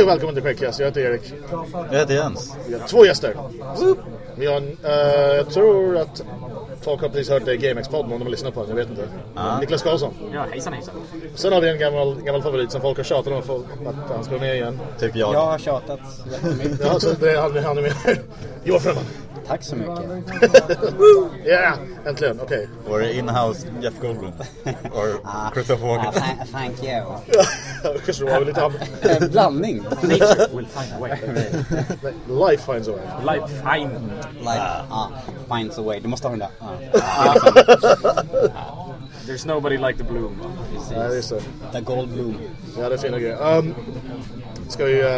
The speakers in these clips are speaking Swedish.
Hej och välkommen till Skäggkast, jag heter Erik. Jag heter Jens. Vi har två gäster. Vi har, en, eh, jag tror att folk har precis hört det i GameX-podden om de har lyssnat på den, jag vet inte. Niklas Karlsson. Ja, hejsan hejsan. Sen har vi en gammal, gammal favorit som folk har tjatat om att, han ska vara med igen. Typ jag. Jag har tjatat jättemycket. Ja, så det hade vi med. Johan Fröman. Tack så mycket. Ja, yeah, äntligen, okej. Or in-house Jeff Goldblum. Or Ah, Christopher ah, Walken. tha- thank you. Kanske det var lite han. En blandning. Nature will find a way. Life finds a way. Life find. Like, ah, finds a way. Du måste ha den där. Ah. There's nobody like the bloom. Nej, just det. The Goldblum. Ja, det är fina grejer. Um, ska vi... Uh,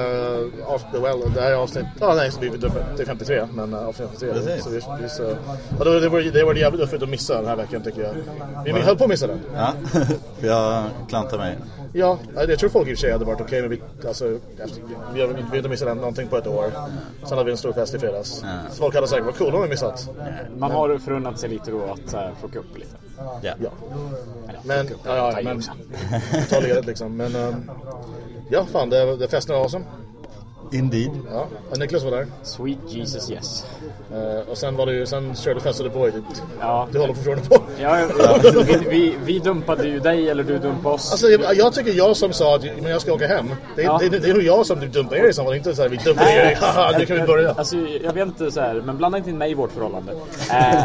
av, well, det här är avsnitt... Ja, nej, så vi är uppe till 53, men uh, avsnitt 53. Precis. Så vi, vi, så, ja, det, var, det, var, det var jävligt duffigt att missa den här veckan, tycker jag. Vi, vi höll på att missa den. Ja, för jag klantar mig. Ja, jag tror folk i och för sig hade varit okej, men vi, alltså, vi har inte missat den någonting på ett år. Sen hade vi en stor fest i fredags. Så folk hade säkert varit coola om vi missat. Man har förunnat sig lite då att uh, fucka upp lite. Ja. Ja. Men, ja, ja, men ta ledigt liksom. Men, um, ja, fan, det, det festen var awesome. Indeed. Ja, och Niklas var där. Sweet Jesus yes. Eh, och sen var det ju, sen körde festade på i typ, Ja. du håller fortfarande på. Ja, vi, vi, vi dumpade ju dig eller du dumpade oss. Alltså jag, jag tycker jag som sa att men jag ska åka hem. Det, Ja. det, det, det är nog jag som typ dumpar er i så fall. Inte så här, vi dumpar er, haha, nu kan vi börja. Alltså, jag vet inte så här, men blanda inte in mig i vårt förhållande. Eh,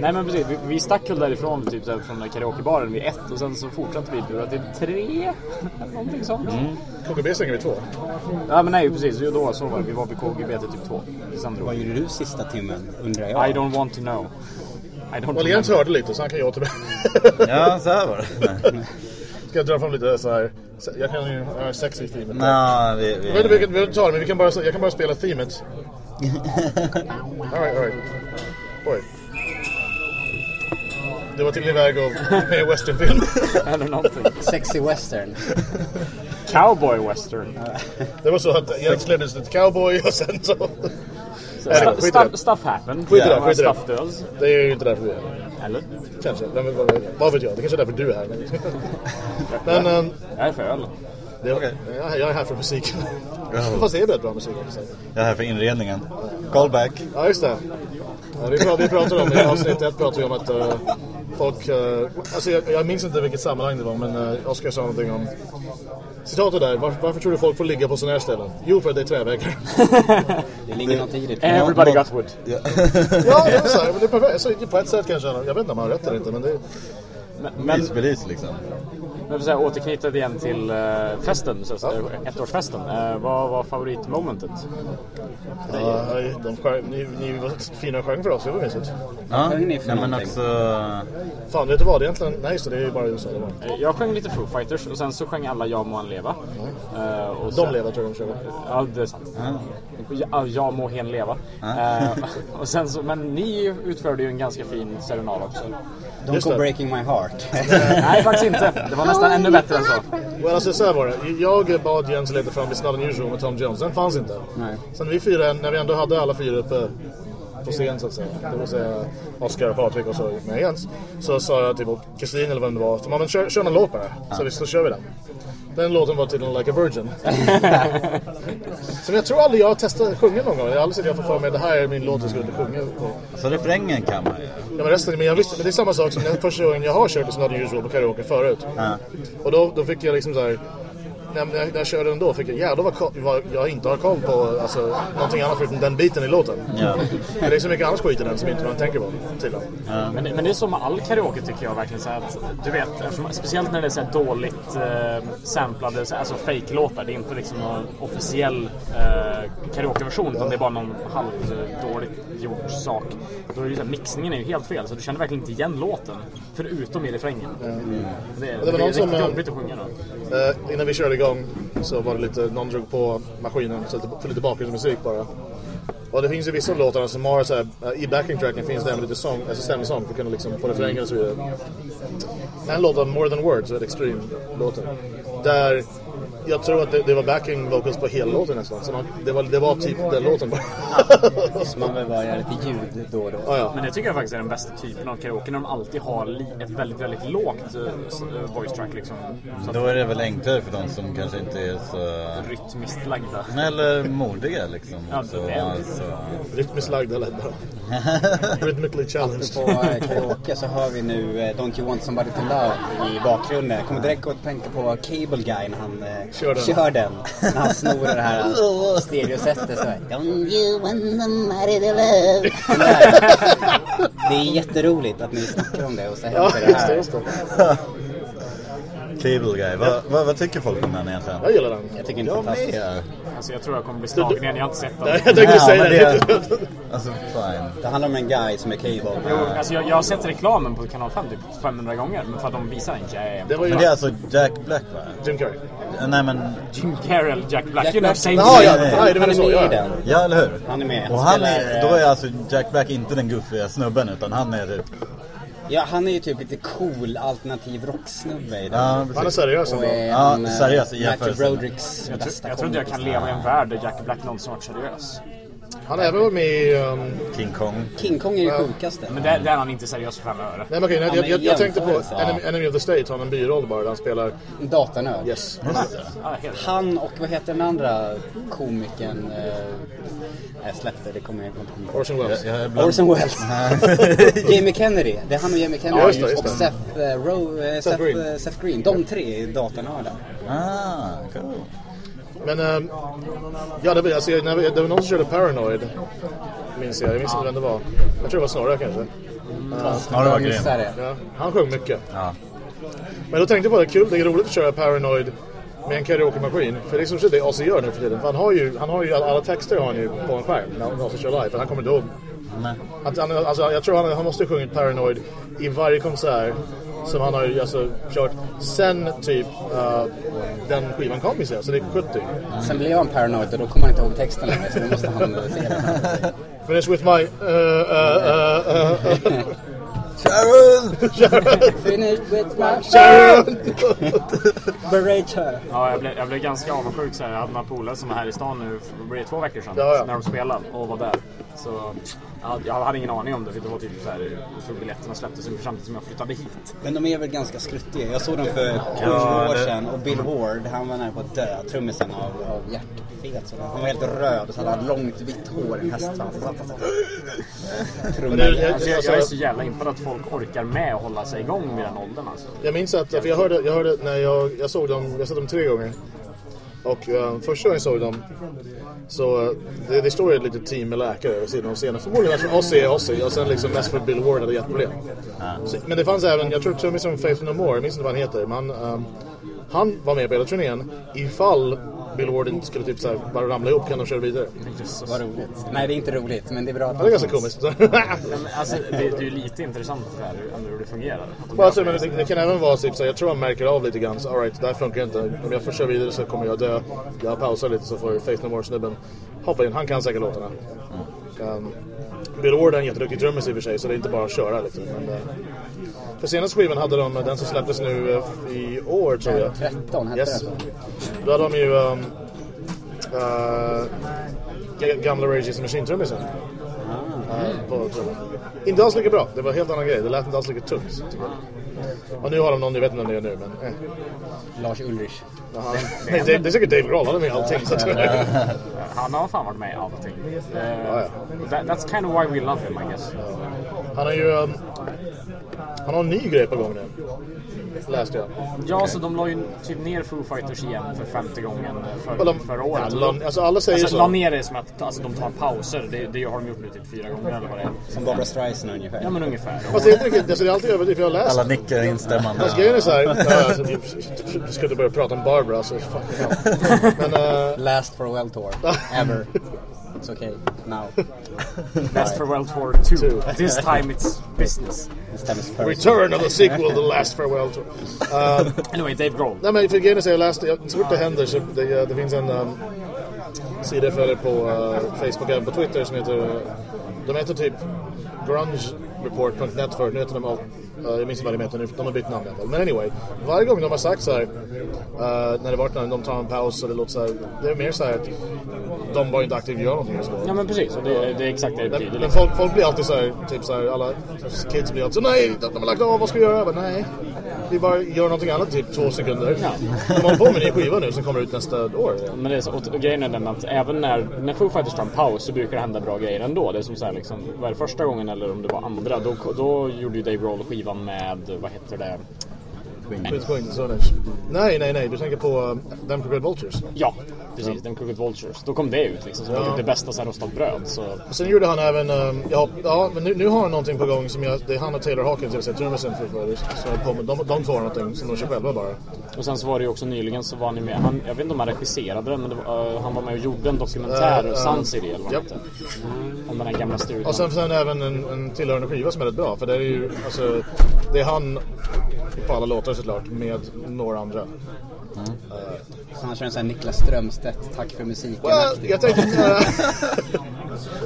nej men precis, vi, vi stack väl därifrån typ så här, från karaokebaren vid ett och sen så fortsatte vi tror jag, till tre. Någonting sånt. KKB stänger vid två. Ja men nej precis, jo, då så var det. Vi var vid KGB typ två. Sen drog Vad vi. gjorde du sista timmen, undrar jag? I don't want to know. Remember. hörde lite så han kan ju återbe... Ja, så här var det. Nej. Ska jag dra fram lite så här. Jag kan ju, jag har sex i teamet. Nå, vi, Jag vet inte vi, vilket vi tar men vi kan bara, jag kan bara spela teamet. Alright, alright. Oj. Det var till väg och med westernfilm. Eller någonting. Sexy western. Cowboy western. Det var så att Jens ledde till cowboy och sen så... Så, Nej, stu- stuff, det. stuff happened. Skit i det, skit i det. Det är ju inte därför vi är här. Eller? Kanske. Vem, vad, vad vet jag? Det kanske är därför du är här. Men um, Jag är för öl. det, Okej. jag, jag är här för musiken. Ja. Fast det är rätt bra musik också. jag är här för inredningen. Callback. Ja, just det. Ja, vi, pratade, vi pratade om i avsnitt ett pratade vi om att uh, folk... Uh, alltså jag, jag minns inte vilket sammanhang det var men uh, Oskar sa någonting om... Citatet där, varför, varför tror du folk får ligga på sådana här ställen? Jo, för att det är träväggar. Det ligger något i det. Everybody got wood. Ja. ja, det är, så här, det är perfekt. Så, på ett sätt kanske, jag vet inte om han har rätt eller inte men det... Men, men, Mysbelis liksom. Men för så här, återknyta igen till eh, festen, så att säga, ettårsfesten. Uh, vad var favoritmomentet? Ja, de sjöng, ni, ni var fina och sjöng för oss, det var mysigt. Ja, Sjöng nej, men också... Fan, vet du vad? Det är egentligen... Nej, just det, det är ju bara USA. Det var. Eh, Jag sjöng lite Foo Fighters och sen så sjöng alla Jag må han leva. Eh, och De sen- lever tror jag de körde. Ja, det är sant. Ja, jag må hen leva. Eh, och sen så, men ni utförde ju en ganska fin serenad också. Don't Just go det. breaking my heart. Nej, faktiskt inte. Det var nästan ännu bättre än så. Well, alltså, så här var det. Jag bad Jens leta fram It's Not Unusual med Tom Jones. Den fanns inte. Nej. Sen vi fyra, när vi ändå hade alla fyra uppe på scen så att säga. Det vill säga Oscar, Patrik och så med Jens. Så sa jag till Kristin eller vem det var. Så, men kör, kör en låt bara. Så, vi, så kör vi den. Den låten var titeln Like a Virgin. Som jag tror aldrig jag har testat att sjunga någon gång. Jag har aldrig sett jag får för mig det här är min låt jag skulle sjunga. Så refrängen kan man ju. Ja men resten, men jag visste, men det är samma sak som den första gången jag har kört It's Not Unusual på karaoke förut. Och då, då fick jag liksom så här. När, när, när jag körde den då fick jag jävlar vad, vad jag inte har koll på alltså, någonting annat förutom den biten i låten. Ja. Men det är så mycket annat skit i den som inte man tänker på tydligen. Men, det- men det är som med all karaoke tycker jag verkligen så att du vet, speciellt när det är så dåligt eh, samplade, så- alltså fake-låtar. Det är inte liksom någon officiell eh, karaokeversion utan det är bara någon halvdåligt gjord sak. Då är det ju så här, mixningen är ju helt fel så du känner verkligen inte igen låten. Förutom i refrängen. Det, är- var det, är riktigt som, eh, jobbigt att sjunga då. Eh, innan vi körde igång så var det lite, någon drog på maskinen så för lite bakgrundsmusik bara. Och det finns ju vissa låtar som har så här, eh, i backing tracken finns det även lite sång, alltså stämningssång för att kunna liksom få refrängen och så vidare. En låt av More Than Words, ett extrem låten. Där jag tror att det, det var backing vocals på hela låten nästan. Så man, det, var, det var typ den låten bara. Så man vill bara göra lite ljud då och då. ja, ja. Men det tycker jag faktiskt är den bästa typen av karaoke när de alltid har ett väldigt, väldigt lågt eh, voice track liksom. Så Då är det väl enklare för de som kanske inte är så... rytmiskt lagda. Eller modiga liksom. Ja, så, det alltså. Rytmiskt lagd eller bra. Rhythmically challenged. På eh, karaoke så hör vi nu Don't You Want Somebody To Love i bakgrunden. Jag kommer direkt att tänka på Cable Guy när han Kör den. kör den. När han snor det här stereosättet så här. Don't you want somebody to love. Det är jätteroligt att ni snackar om det och så Ja, händer det just det, här. just det. Cable guy. Vad, vad, vad tycker folk om den egentligen? Jag gillar den. Jag tycker inte Jag fantastiskt. med. Alltså jag tror jag kommer bli slagen igen, jag har inte sett Nej, den. jag tänkte Ja, säga det. det- Alltså fine. Det handlar om en guy som är Cable. Jo, alltså jag, jag har sett reklamen på kanal 5 typ 500 gånger, men för att de visar den jämt. Det var ju det är alltså Jack Black va? Jim Carrey. Nej men, Jim Carrey, Jack Black, Jack you know, Black. same Jaha, ja, nej, nej, det var Han är så. med Ja. i den. ja eller hur? Han är med. Han Och han är, eh, då är alltså Jack Black inte den goofiga snubben utan han är typ... Ja, han är ju typ lite cool alternativ rocksnubbe i den. Ja, Han är seriös ändå. Ja, en, eh, seriöst, i Matthew jämförelse. Brodericks Jag, bästa tror, jag tror inte jag kan leva i en värld där Jack Black någonsin varit seriös. Han även varit med i... Um, King Kong. King Kong är ju sjukaste. Men där, där är han inte seriös för fem öre. nej men okej, jag, jag, jag, jag tänkte på ja. Enemy, Enemy of the State, har han en biroll bara där han spelar... Datanörd. Yes. Ja. Han och vad heter den andra komikern? Eh, jag släppte, det kommer jag inte ihåg. Orson Welles. Jag, jag är bland... Orson Welles. Jamie Kennedy. Det är han och Jamie Kennedy. Ja, just det, just och det. Seth, eh, Ro, eh, Seth, Green. eh, Seth Green. De tre är datanördar. Ah, cool. Men, um, ja det var, alltså, när vi, det var någon som körde Paranoid. Minns jag, jag minns inte vem det var. Jag tror det var Snorre kanske. Snarare var Jag grym. Ja, han sjöng mycket. Ja. Men då tänkte jag på det, kul, det är roligt att köra Paranoid med en karaoke-maskin. För det är liksom det Ozzy gör nu för tiden. För han har ju, han har ju alla texter har han ju på en skärm när han kör live. För han kommer inte ihåg. Nej. Att han, alltså, jag tror han, han måste ha sjungit Paranoid i varje konsert som han har ju, alltså, kört sen typ uh, den skivan kom i sig. Så det är 70. Sen blev han paranoid och då kommer han inte ihåg texten längre så då måste han se den. Finish with my... Uh, uh, uh, uh, Sharon! Finish with my Sharon! berate her. Ja, jag blev, jag blev ganska avundsjuk. Så här. Jag hade några polare som var här i stan nu, för- blir det två veckor sedan, Ja, ja. när de spelade och var där. Så jag, jag hade ingen aning om det, för det var typ så här, jag tror biljetterna släpptes ungefär samtidigt som jag flyttade hit. Men de är väl ganska skruttiga. Jag såg dem för sju Ja, år det- sedan och Bill Ward, han var nära på att dö. Trummisen av, av hjärtfet. så. Han var helt röd och så hade han långt vitt hår i en hästsvans. Satt han Alltså, jag, jag är så jävla impad att folk orkar med att hålla sig igång vid den åldern alltså. Jag minns att, för jag hörde, jag hörde när jag, jag såg dem, jag såg dem tre gånger. Och uh, första gången såg dem så uh, det, det står ju ett litet team med läkare vid sidan av scenen. Förmodligen eftersom Ozzy är Ozzy och sen liksom mest för att Bill Ward hade hjärtproblem. Så, men det fanns även, jag tror trummisen Faith No More, jag minns inte vad han heter, men um, han var med på hela turnén ifall Bill Ward inte skulle typ så här, bara ramla ihop kan de köra vidare. Vad roligt. Nej, det är inte roligt, men det är bra att Ja, det är ganska komiskt. Alltså, det, det är ju lite intressant det här, hur det fungerar. De alltså, men det. det, kan även vara typ så här, jag tror han märker av lite grann. All right, det här funkar inte. Om jag får köra vidare så kommer jag dö. Jag pausar lite så får Faith No More-snubben hoppa in. Han kan säkert låtarna. Um, Bill Ward är en jätteduktig trummis i och för sig, så det är inte bara att köra liksom. Men, uh, för senaste skivan hade de, den som släpptes nu uh, i år tror jag. 13 hette Yes. det. Då hade de ju um, uh, ga- gamla Rage Against the Machine-trummisen. Uh, på trumman. Inte alls lika bra, det var en helt annan grej. Det lät inte alls lika tungt. Och nu har de någon, jag vet inte vem det är nu, men... Eh. Lars Ulrich. Jaha. Nej, det, det är säkert Dave Grohl, han är med i allting. Så Han har fan varit med i allting. Eh, Ja, that, that's kind of why we love him I guess. han har ju... um, Han har en ny grej på gång nu. Läste jag. Ja, så de la ju typ ner Foo Fighters igen för femte gången för, de- förra året. Ja, la- alltså alla säger alltså, så. la ner det som att alltså, de tar pauser. Det, det har de gjort nu typ fyra gånger eller vad det är. Som Barbra Streisand ungefär. Ja men ungefär. Fast det är inte riktigt, alltså det är alltid överdrivet, för jag har läst. Alla nickar instämmande. Fast grejen är såhär, ja, alltså, du ska inte börja prata om Barbara, alltså hell. Men, uh, Last Farewell Tour. Ever. It's okay. Now. Best Farewell Tour 2. This time it's business. This time is personal. Return of the sequel, The Last Farewell Tour. Uh, Anyway, Dave Grohl. Nej men för grejen är så jag läste, jag, så fort det händer så det, det finns en um, sida jag följer på uh, Facebook och även på Twitter som heter, de heter typ Grunge report.net förut, nu heter de allt, uh, jag minns inte vad de heter nu, de har bytt namn i alla fall. Men anyway, varje gång de har sagt så här, uh, när det varit när de tar en paus och det låter så här, det är mer så här att de bara inte aktivt gör någonting just nu. Ja men precis, och det, det är exakt det det betyder. Men Liksom. folk, folk blir alltid så här, typ så här, alla kids blir alltid så nej, de har lagt av, vad ska vi göra? Jag bara, nej, vi bara gör någonting annat typ två sekunder. De håller på med en ny skiva nu som kommer ut nästa år. Men det är så, och, och grejen är den att även när, när Foo Fighters tar en paus så brukar det hända bra grejer ändå. Det är som så här, liksom, var det första gången eller om det var andra, då, då gjorde ju Dave Grohl skivan med, vad heter det? Queen, Zonage. Nej, nej, nej, du tänker på um, Them Crooked Vultures. Ja, precis. Den Crooked Vultures. Då kom det ut liksom, som Ja. typ det bästa sen rostat bröd. Så, Och sen gjorde han även, um, ja, ja men nu, nu har han någonting på gång som jag, det är han och Taylor Hawkins, jag säga trummisen för Fighters. Så med, de, de två har någonting som de kör själva bara. och sen så var det ju också nyligen så var ni med, han, jag vet inte om han regisserade den, men var, uh, han var med och gjorde en dokumentär, Eh, eh, Sun City eller vad hette. Om den här gamla studion. Och sen, sen även en, en tillhörande skiva som är rätt bra. För det är ju, alltså, det är han på alla låtar såklart, med några andra. Så han kör en sån här Niklas Strömstedt, tack för musiken. Well, jag tänkte, uh,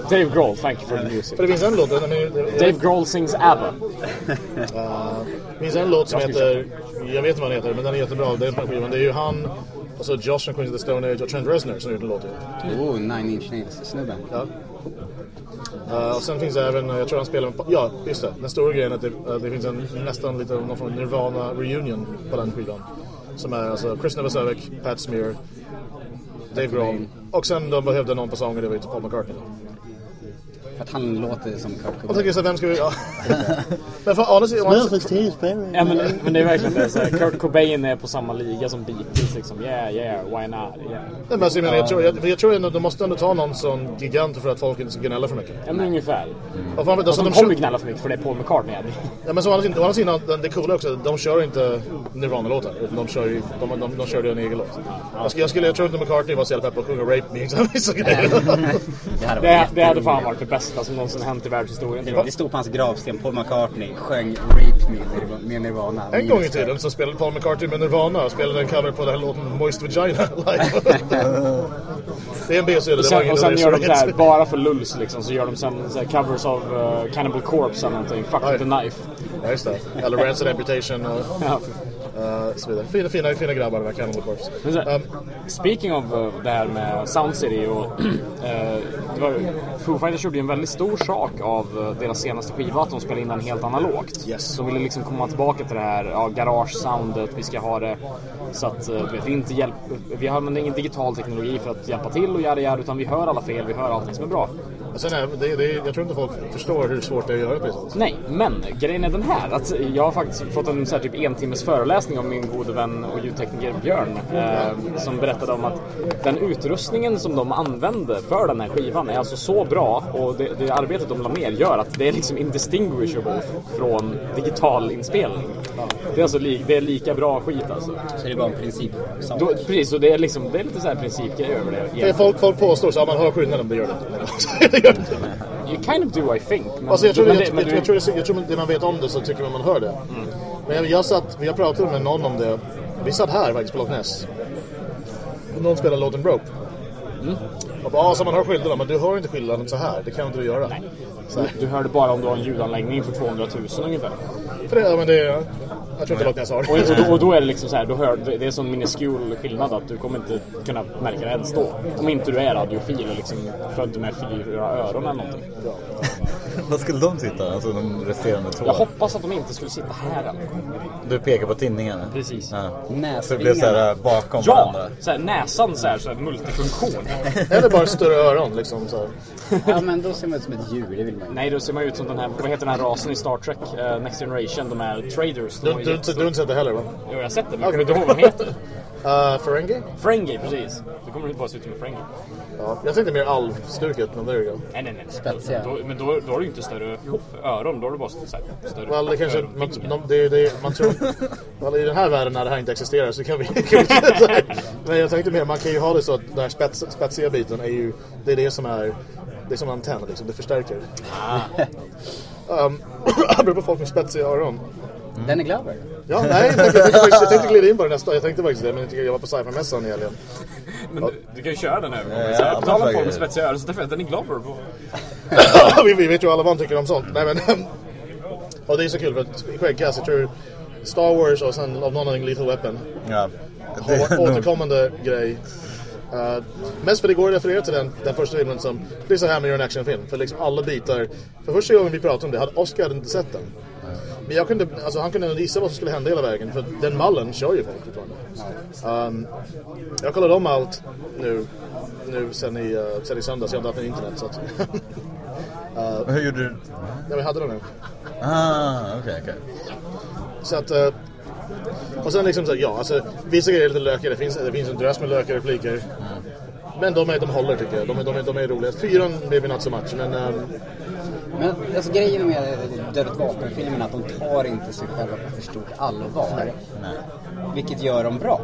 Dave Grohl, thank you for the music. för det finns en låt, den är, Dave Grohl sings ABBA. det finns en låt som Jag heter, jag vet inte vad den heter, men den är jättebra. Det är skivan. Det är ju han, och så Josh från Queens of the Stone Age och Trent Reznor som har gjort en låt till. Oh, Nine Inch Nails-snubben. Ja. Uh, och sen finns det även, uh, jag tror han spelar med, ja just det, den stora grejen är att det, uh, det finns en nästan lite någon form av Nirvana reunion på den skivan. Som är alltså Chris Novoselic, Pat Smear, Dave Grohl och sen de behövde någon på sången, det var ju typ Paul McCartney. För att han låter som Kurt Jag Cobain. tänker så här, vem ska vi, ja. Men för honestly, honestly Ja men, men det är verkligen det. Så här, Kurt Cobain är på samma liga som Beatles liksom. Yeah, yeah, why not? Yeah. Nej, men alltså, jag, menar, jag, tror, jag, jag tror ändå de måste ändå ta någon sån gigant för att folk inte ska gnälla för mycket. Ja men ungefär. Och framför, Och alltså, de de kommer ju gnälla för mycket för det är Paul McCartney. ja, men så, å andra sidan- å andra sidan, det coola också, de kör inte Nirvana-låtar. utan De kör ju de, de, de kör ju en egen låt. Jag, skulle, jag, skulle, jag tror inte McCartney var så jävla pepp på att sjunga Rape Me. Så grejer. Det hade Det, det hade fan varit det bästa som någonsin hänt i världshistorien. jag. Det stod på hans gravsten, Paul McCartney sjöng Rape Me med- Nirvana. En gång i tiden så spelade Paul McCartney med Nirvana och spelade en cover på den här låten Moist Vagina live. det är en B-sida, Och det sen, och sen det gör de så här, inget- bara för lulls liksom, så gör de sen så här covers av uh, Cannibal Corpse eller någonting. Fuck the knife. Ja, just det. Eller Rancid Amputation och Ja. Uh, så vidare. Fina, fina, fina grabbar här Cannibal Corpse. Um, speaking of uh, det här med Sound City och eh, det var, Foo Fighters gjorde ju en väldigt stor sak av eh, deras senaste skiva att de spelade in den helt analogt. Yes. De ville liksom komma tillbaka till det här ja, garage-soundet, vi ska ha det så att eh, vet, vi inte hjälp, vi använder ingen digital teknologi för att hjälpa till och göra det utan vi hör alla fel, vi hör allting som är bra. Sen är, det, det, jag tror inte folk förstår hur svårt det är att göra precis. Nej, men grejen är den här att jag har faktiskt fått en så här, typ en timmes föreläsning av min gode vän och ljudtekniker Björn eh, som berättade om att den utrustningen som de använde för den här skivan är alltså så bra och det, det arbetet de la ner gör att det är liksom indistinguishable från digital inspelning. Det är alltså li, det är lika bra skit alltså. Så det är bara en princip. Då, precis, och det är liksom det är lite så här principgrej över det. Folk, folk påstår så att man hör skillnaden, men det gör det inte. You kind of do I think. Men, Alltså jag, tror, men jag, det- jag, men jag, du- jag, tror det, jag tror det man vet om det så tycker man man hör det. Men jag, jag satt, har pratat med någon om det. Vi satt här faktiskt på Loch Ness. Någon spelade låten Rope. Och bara, ah, så man hör skillnaden, men du hör inte skillnaden så här. Det kan inte du göra. Här. Du hör det bara om du har en ljudanläggning för 200 000 ungefär. För det, ja, men det, jag tror inte Loch Ness har Och, då, och då är det liksom så här, då hör, det är en sån minuscul skillnad att du kommer inte kunna märka det ens då. Om inte du är radiofil och liksom född med fyra öron eller någonting. Var skulle de sitta? Alltså de resterande två? Jag hoppas att de inte skulle sitta här än. Du pekar på tinningen? Precis. Ja. Näsvingarna. Så det blev så här bakom Ja! varandra? Så här, näsan så här, så här multifunktion. Eller bara större öron liksom så här. Ja men då ser man ut som ett djur, det vill man ju. Nej, då ser man ut som den här, vad heter den här rasen i Star Trek? eh, Next Generation, de är traders. De Du, har du, du, inte sett det heller va? Jo, jag har sett det, men jag kommer inte ihåg vad de heter. Uh, Ferengi? Ferengi, precis. Det kommer inte bara se ut som en Ferengi. Ja, jag tänkte mer alvstuket, men there you go. Nej, nej, nej. Spetsiga. Då, men då, då har du inte större öron, då har du bara så här, större Well, det kanske, man, de, det, det, man tror... Well, I den här världen när det här inte existerar så kan vi... Kan vi. Men jag tänkte mer, man kan ju ha det så att den här spets, spetsiga biten är ju... Det är det som är... Det är som en antenn liksom, det förstärker. Um, apropå folk med spetsiga öron. Den är Glover. Ja, nej, jag tänkte, jag, tänkte, jag tänkte glida in på det nästa. Jag tänkte faktiskt det, men jag, tycker jag var på sci-fi-mässan i helgen. Men du, du kan ju köra den här. Ja, På tal om folk med det. spetsiga öron så att den är Glover på. vi, vi vet ju alla vad han tycker om sånt. Nej, men, Och det är så kul för att skäggkast, jag tror Star Wars och sen av någon anledning Lethal Weapon Ja. har varit återkommande grej. Uh, mest för det går att referera till den, den första filmen som det är så här man gör en actionfilm. För liksom alla bitar. För första gången vi pratade om det hade Oscar inte sett den. Men jag kunde, alltså han kunde gissa vad som skulle hända hela vägen. För den mallen kör ju folk fortfarande. Um, jag kollade om allt nu, nu sen, i, uh, sen i söndags. Jag har inte haft internet. Så att, Men Hur gjorde du? ja, vi hade den nu. Ah, okej, okej. Så att... eh, och sen liksom så här, ja, alltså vissa grejer är lite lökiga. Det finns, det finns en drös med lökiga repliker. Men de, är, de håller tycker jag. De, är- de, är, de är roliga. Fyran maybe not so much, men... ehm, Men alltså, grejen med Dödligt vapen-filmerna är att de tar inte sig själva på för stort allvar. Vilket gör dem bra.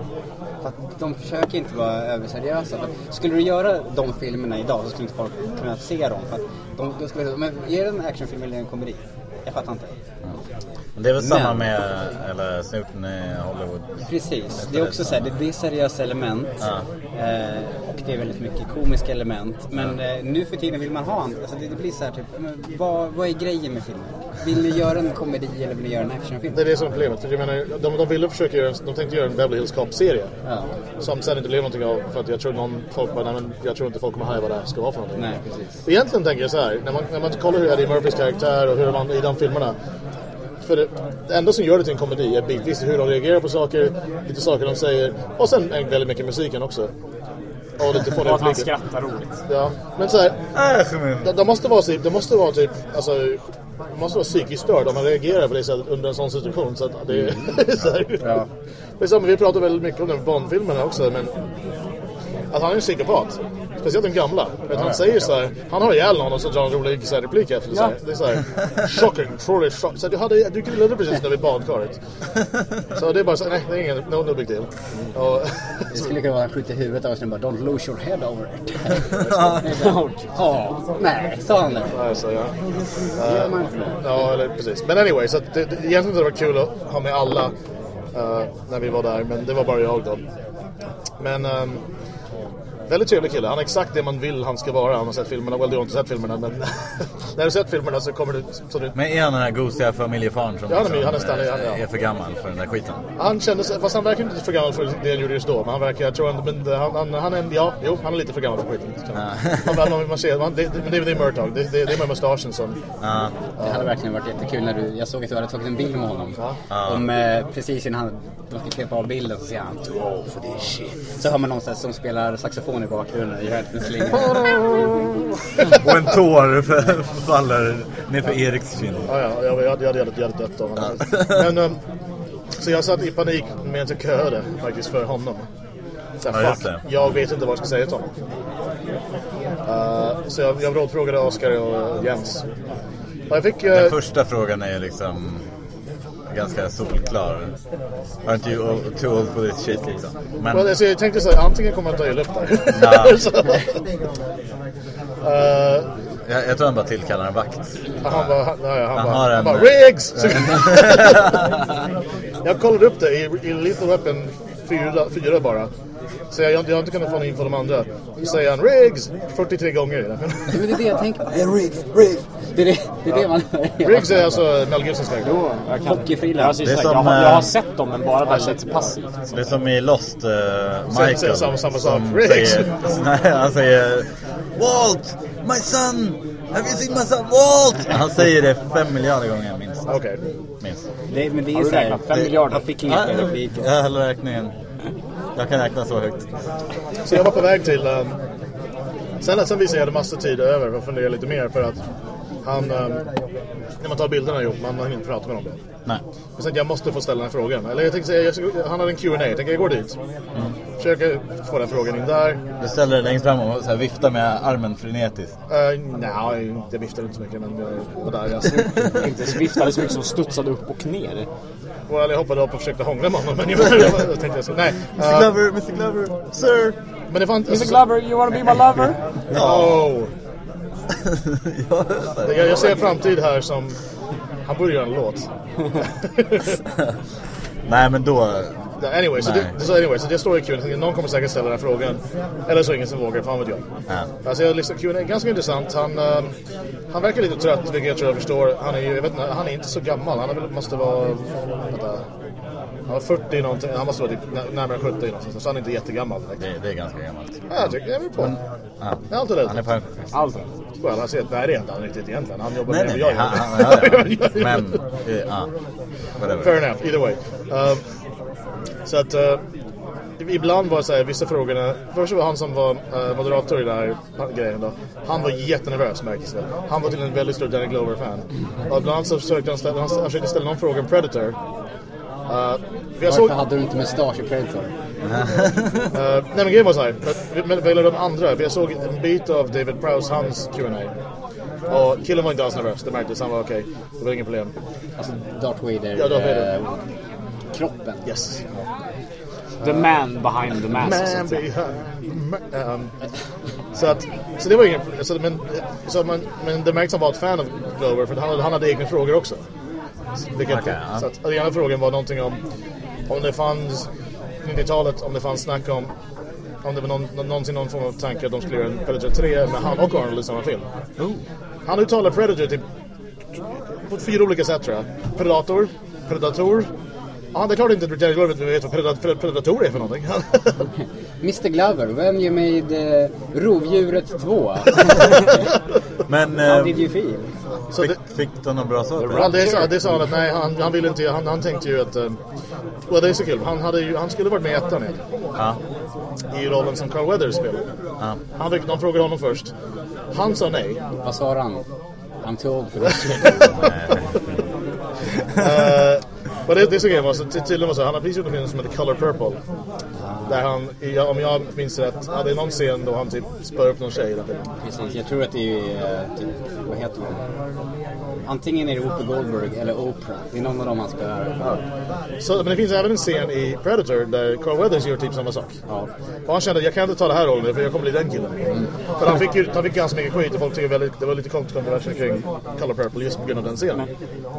För att de försöker inte vara överseriösa. Skulle du göra de filmerna idag så skulle inte folk kunna se dem. För att de, de skulle, men är det en actionfilm eller en komedi? Jag fattar inte. Det är väl samma Men- med eller, snuten i Hollywood. Precis, det är också så här, det blir seriösa element eh, och det är väldigt mycket komiska element. Men eh, nu för tiden vill man ha en, alltså det, det blir så här typ, vad, vad är grejen med filmen? Vill ni göra en komedi eller vill ni göra en actionfilm? det är det som är problemet. För jag menar, de, de ville försöka göra, en- de tänkte göra en Beverly Hills Cop-serie. Ja. Som sen inte blev någonting av. För att jag tror någon folk bara, nej men jag tror inte folk kommer haja vad det här ska vara för någonting. Nej, precis. Egentligen tänker jag så här, när man, när man kollar hur Eddie Murphys karaktär och hur man i de filmerna. För det, det enda som gör det till en komedi är bitvis hur de reagerar på saker, lite saker de säger och sen en- väldigt mycket musiken också. Och lite att han skrattar roligt. Ja, men så här, Äh, de, de måste vara, typ- de måste vara typ, alltså, de måste vara psykiskt störd om man reagerar på det sättet under en sån situation. Så det, är så här, Ja. det är samma, vi pratar väldigt mycket om den Bond-filmerna också, men att han är en psykopat. Speciellt den gamla. Att han säger så här, han har ihjäl någon och så drar han en rolig så här, replik efter. Så här. Det är så här, shocking, truly shocking. Så du, hade, du grillade precis där vid badkaret. Så det är bara så nej, det är ingen, no, no big deal. Och, Det skulle kunna vara han skjuter huvudet av oss och bara Don't lose your head over it. Ja. Ja, nej, sa han det? ja. Gör man inte det? Ja, eller precis. Men anyway, så det, det, egentligen det varit kul att ha med alla eh, när vi var där, men det var bara jag då. Men ehm, väldigt trevlig kille. Han är exakt det man vill han ska vara. Han har sett filmerna. Well, du har inte sett filmerna, men när du har sett filmerna så kommer du... Så du Men är han den här gosiga familjefaren som Ja, han är- liksom, han är eh, han- ja. är för gammal för den där skiten? han kände sig, fast han verkar inte för gammal för det han gjorde just då. Men han verkar, jag tror han, men han, han, han är, ja, jo, han är lite för gammal för skiten. Han, man, man, man ser, man, det, det, det är- Murtaugh. Det, det, det är med mustaschen som... Ja. Det hade verkligen varit jättekul när du, jag såg att du hade tagit en bild med honom. Ja. Om eh, precis innan han, de ska klippa av bilden så säger han old for this shit. Så hör man någon som spelar saxofon i bakgrunden och gör en liten slinga. Och en tår faller nerför Eriks kind. Ja, ja, jag, jag, jag, hade, jag hade dött av honom. Men, ehm, så jag satt i panik medan jag köade faktiskt för honom. Så Ja, här, just fuck, jag vet inte vad jag ska säga till honom. Eh, så jag, jag rådfrågade Oskar och Jens. Och jag fick... eh, Den första frågan är liksom ganska solklar. Aren't you old, too old for this shit liksom? Men well, alltså, jag tänkte så här, antingen kommer han ta illa upp där. Eh, jag, jag tror han bara tillkallar en vakt. han bara, han, ja, han Han bara, har han en- bara Riggs! Jag kollade upp det i, i Little Weapon 4, 4 bara. Så jag, jag har inte kunnat få någon info de andra. Så säger han Riggs 43 gånger. Men det är det jag tänker på. Riggs, Riggs. Det är det, det, är det man hör. Riggs är alltså Mel Gibsons karaktär. Jo, jag kan. Hockeyfrillan. Det är jag, som, jag, har, eh, jag har sett dem men bara väldigt passivt. Det är som i Lost, uh, Michael. säger samma- samma sak. som Riggs. Nej, han säger Walt, my son! Have you seen my son Walt? Han säger det fem miljarder gånger minst. Okej. minst. Det, men det är Har du så här, räknat? Fem det- miljarder? Jag fick inget med repliken. Jag höll räkningen. Jag kan räkna så högt. Så jag var på väg till... Um, sen, sen visade jag hade massor tid över för att fundera lite mer för att han... Um, när man tar bilderna ihop, man har inte prata med honom. Nej. Jag tänkte jag måste få ställa den här frågan. Eller jag tänkte säga, jag, ska- han hade en Q&A. Jag tänker jag går dit. Försöker få den frågan in där. Du ställer dig längst fram och så här viftar med armen frenetiskt. Uh, Nej, jag viftade inte så mycket men jag var där. Jag, Inte sviftade så mycket som studsade upp och ner. well, jag hoppade upp och försökte hångla med honom. Men jag, jag, jag tänkte jag så, nej. Mr Uh, Glover, Mr Glover, sir! men det fanns... Mr Glover, you wanna be my lover? Oh. Ja, Jag, jag ser en framtid här som... Han borde göra en låt. Nej men då, Anyway, så det, så anyway, så det står i Q&A. Någon kommer säkert ställa den här frågan. Eller så ingen som vågar, fan vet jag. Ja. Alltså lyssnar Q&A är ganska intressant. Han, eh, han verkar lite trött, vilket jag tror jag förstår. Han är ju, jag vet inte, han är inte så gammal. Han är väl, måste vara, vänta. Han var 40 någonting, han måste vara typ nä- närmare 70 någonstans. Så han är inte jättegammal direkt. Det, det är ganska gammalt. Ja, jag tycker, jag vill på. Ja. Jag har alltid rätt. Han är pensionär. Allt. Well, han säger att nej det är inte han riktigt egentligen. Han jobbar Nej, mer nej, än jag gör. ja, ja. Men, eh, ja. Whatever. Fair enough, either way. Um, så att uh, ibland var det så här, vissa frågorna. Först var han som var uh, moderator i den här grejen då. Han var jättenervös märktes det. Han var till en väldigt stor Danny Glover-fan. Och ibland så försökte han ställa, han försökte ställa någon fråga om Predator. Uh, jag Varför såg, hade du inte mustasch i Predator? Uh, nej men grejen var såhär, men vad de andra, jag såg en bit av David Prowse, hans Q&A Och killen var inte alls nervös, det märktes, han var okej, det var inget problem. Alltså Darth Vader. Ja, Darth Vader. eh, kroppen. Yes. The man behind the mask. så Man säga. behind... Um, så att, så det var inget så, men, så man, men det märks att han var ett fan av Glover, för han, han hade egna frågor också. Vilket, Okej, ja. Så att, den ena frågan var någonting om om det fanns 90-talet, om det fanns snack om om det var någon, nå- någonsin någon form av tanke att de skulle göra en Predator 3 med han och Arnold i samma film. Han uttalar Predator typ på fyra olika sätt tror jag. Predator, Predator. Ja, det är klart inte att Danny Glover vet vad Predator, är för någonting. Mr Glover, when you made uh, Rovdjuret 2? Men How did you feel? Så det, fick, fick du någon bra svar Ja, det? det, sa, det sa han att nej, han, han ville inte, han, han tänkte ju att... Uh, well, det är så kul, han, hade ju, han skulle varit med i ettan Ja. i rollen som Carl Weathers spelade. Ja. Han fick, de frågade honom först. Han sa nej. Vad svarade han? I'm too old for this shit. Uh, men det, det är så grejen alltså, var, så tydligen var så, han har precis gjort en film som heter Color Purple. Där han, om jag minns rätt, ja, det är någon scen då han typ spör upp någon tjej i den filmen. Precis, jag tror att det är eh, typ, vad heter hon? Antingen är det Whoopi Goldberg eller Oprah. Det är någon av dem han spöar. Så, men det finns även en scen i Predator där Carl Weathers gör typ samma sak. Ja. Och han kände att jag kan inte ta det här rollen för jag kommer bli den killen. För han fick ju han fick ganska mycket skit och folk tycker väldigt, det var lite kontroverser kring Color Purple just på grund av den scenen.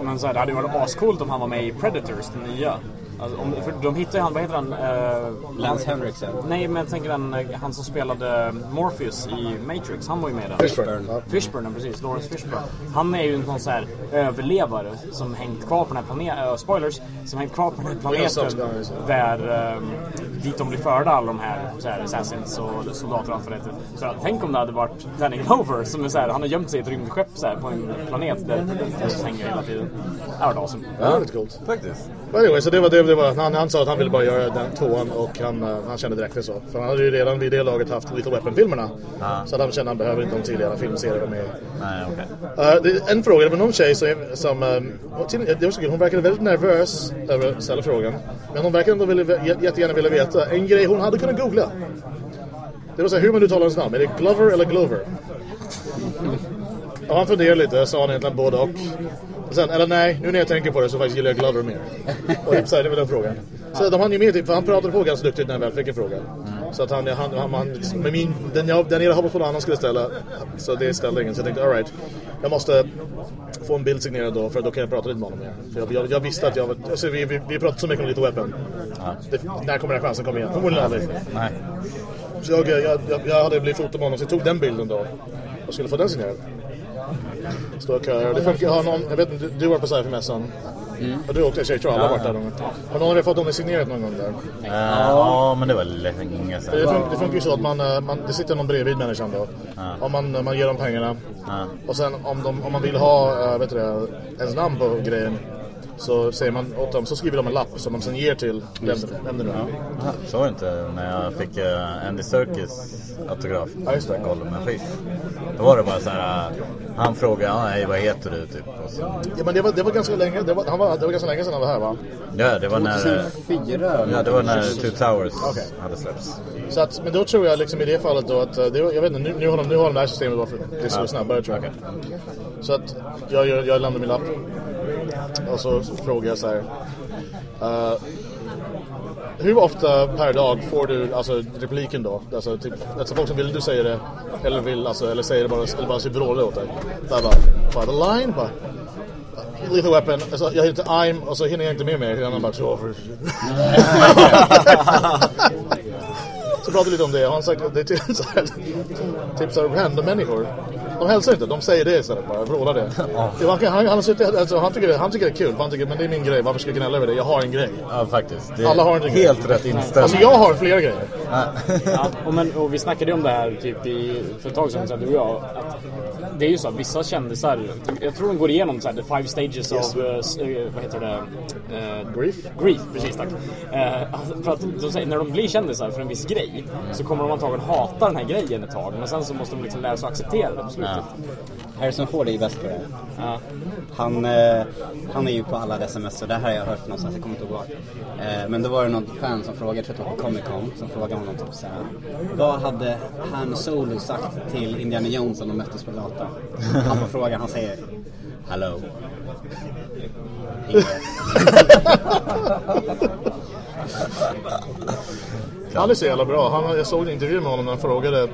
Men så här, det hade ju varit ascoolt om han var med i Predators, den nya. Alltså, om, för de hittar ju han, vad heter han? Uh, Lance Henriksen. Nej, men jag tänker han, eh, han som spelade Morpheus i Matrix. Han var ju med där. Fishburne. Ja. Fishburne, ja, precis. Lawrence Fishburne. Han är ju en sån så här överlevare som hängt kvar på den här planeten, spoilers, som hängt kvar på den här planeten där, um, dit de blir förda alla de här, så här assassins och soldater och allt vad det. Så tänk om det hade varit Danny Glover som är så här, han har gömt sig i ett rymdskepp så här, på en planet där Jesus hänger hela tiden. Det hade varit awesome. Det var lite coolt. Faktiskt. Anyway, så det var det, det var, han, han sa att han ville bara göra den tvåan och han, eh, han kände direkt det så. För han hade ju redan vid det laget haft Little Weapon-filmerna. Ja. Så att han kände att han behöver inte en tidigare filmserie vara med. Nej, okej. Uh, det är en fråga, det var någon tjej som, som um, till, det var så kul, hon verkade väldigt nervös över att ställa frågan. Men hon verkade ändå ville, jä- jättegärna vilja veta en grej hon hade kunnat googla. Det var så här, hur man uttalar hans namn, är det Glover eller Glover? Och han funderade lite, sa han egentligen både och. Och sen, eller nej, nu när jag tänker på det så faktiskt gillar jag Glover mer. Och typ så här, det var den frågan. Så de hann ju med typ, för han pratade på ganska duktigt när han väl fick en fråga. Så att han, han, han, han med min, den jag, den jag hoppades på någon annan skulle ställa, så det ställde ingen. Så jag tänkte, alright, jag måste få en bild signerad då, för då kan jag prata lite med honom mer. För jag, jag, jag visste att jag var, alltså vi, vi, vi pratade så mycket om Little Weapon. Det, när kommer den här chansen komma igen? Förmodligen aldrig. Nej. Så jag, jag, jag, jag hade blivit fotad med honom så jag tog den bilden då och skulle få den signerad. Står och köar. Det funkar, har någon, jag vet inte, du, du var på sci-fi-mässan. Och du åkte, jag tror alla har varit där någon gång. Har någon av er fått honom signerat någon gång där? Eh, ja, men det var länge Det, sedan. fun- det funkar ju så att man, eh, man, det sitter någon bredvid människan då. Om man, man ger dem pengarna. Ja. Och sen om, de, om man vill ha äh, vet du det, ens namn på grejen. Så säger man åt dem, så skriver de en lapp som de sen ger till vem, det nu är. Aha, Såg inte när jag fick uh, Andy Serkis autograf. Ja, just det. Gollum Fish. Då var det bara så här. eh, han frågade, ja, hej vad heter du typ? Och så, Ja, men det var, det var ganska länge, det var, han var, det var ganska länge sedan han var här va? ja, det var när, eh, 2004? ja, det var när Two Towers Okej. hade släppts. Så att, men då tror jag liksom i det fallet då att, eh, det, var- jag vet inte, nu, nu, har de, nu har de det här systemet varför det är så snabbare tror jag. Så att jag, jag, jag lämnar min lapp. Och så frågar jag så här. Uh, hur ofta per dag får du alltså, repliken då? Alltså, typ, alltså folk som vill du säger det eller vill alltså, eller säger det bara, eller bara så vrålar åt dig. Där bara, by the line bara. Lethal Weapon, alltså, jag heter I'm och så hinner jag inte med mer innan han bara så Så pratade vi lite om det han sa att det är typ så här, typ så här random människor. De hälsar inte, de säger det istället bara, vrålar det. det var, han, han, suttit, alltså, han, tycker det, han tycker det är kul, för han tycker men det är min grej, varför ska jag gnälla över det? Jag har en grej. Ja, faktiskt. Alla har inte en grej. helt rätt inställning. Alltså jag har flera grejer. Ja, och, men, och vi snackade ju om det här typ i, för ett tag sedan, så här, du och jag. Att det är ju så att vissa kändisar, jag tror de går igenom så här, the five stages of, uh, vad heter det? Eh, Grief? Grief, precis tack. Alltså, för att de säger, när de blir kändisar för en viss grej så kommer de antagligen hata den här grejen ett tag. Men sen så måste de liksom lära sig att acceptera det på slutet. Harrison Ford är ju bäst på det. Ja. Han, eh, han är ju på alla sms och det här har jag hört någonstans, jag kommer inte ihåg var. Eh, men då var det någon fan som frågade, jag tror att det var på Comic Con, som frågade honom typ såhär. Vad hade Han Solo sagt till Indiana Jones om de möttes på gatan? Han får frågan, han säger Hello. Han är så jävla bra. Han, jag såg en intervju med honom när han frågade...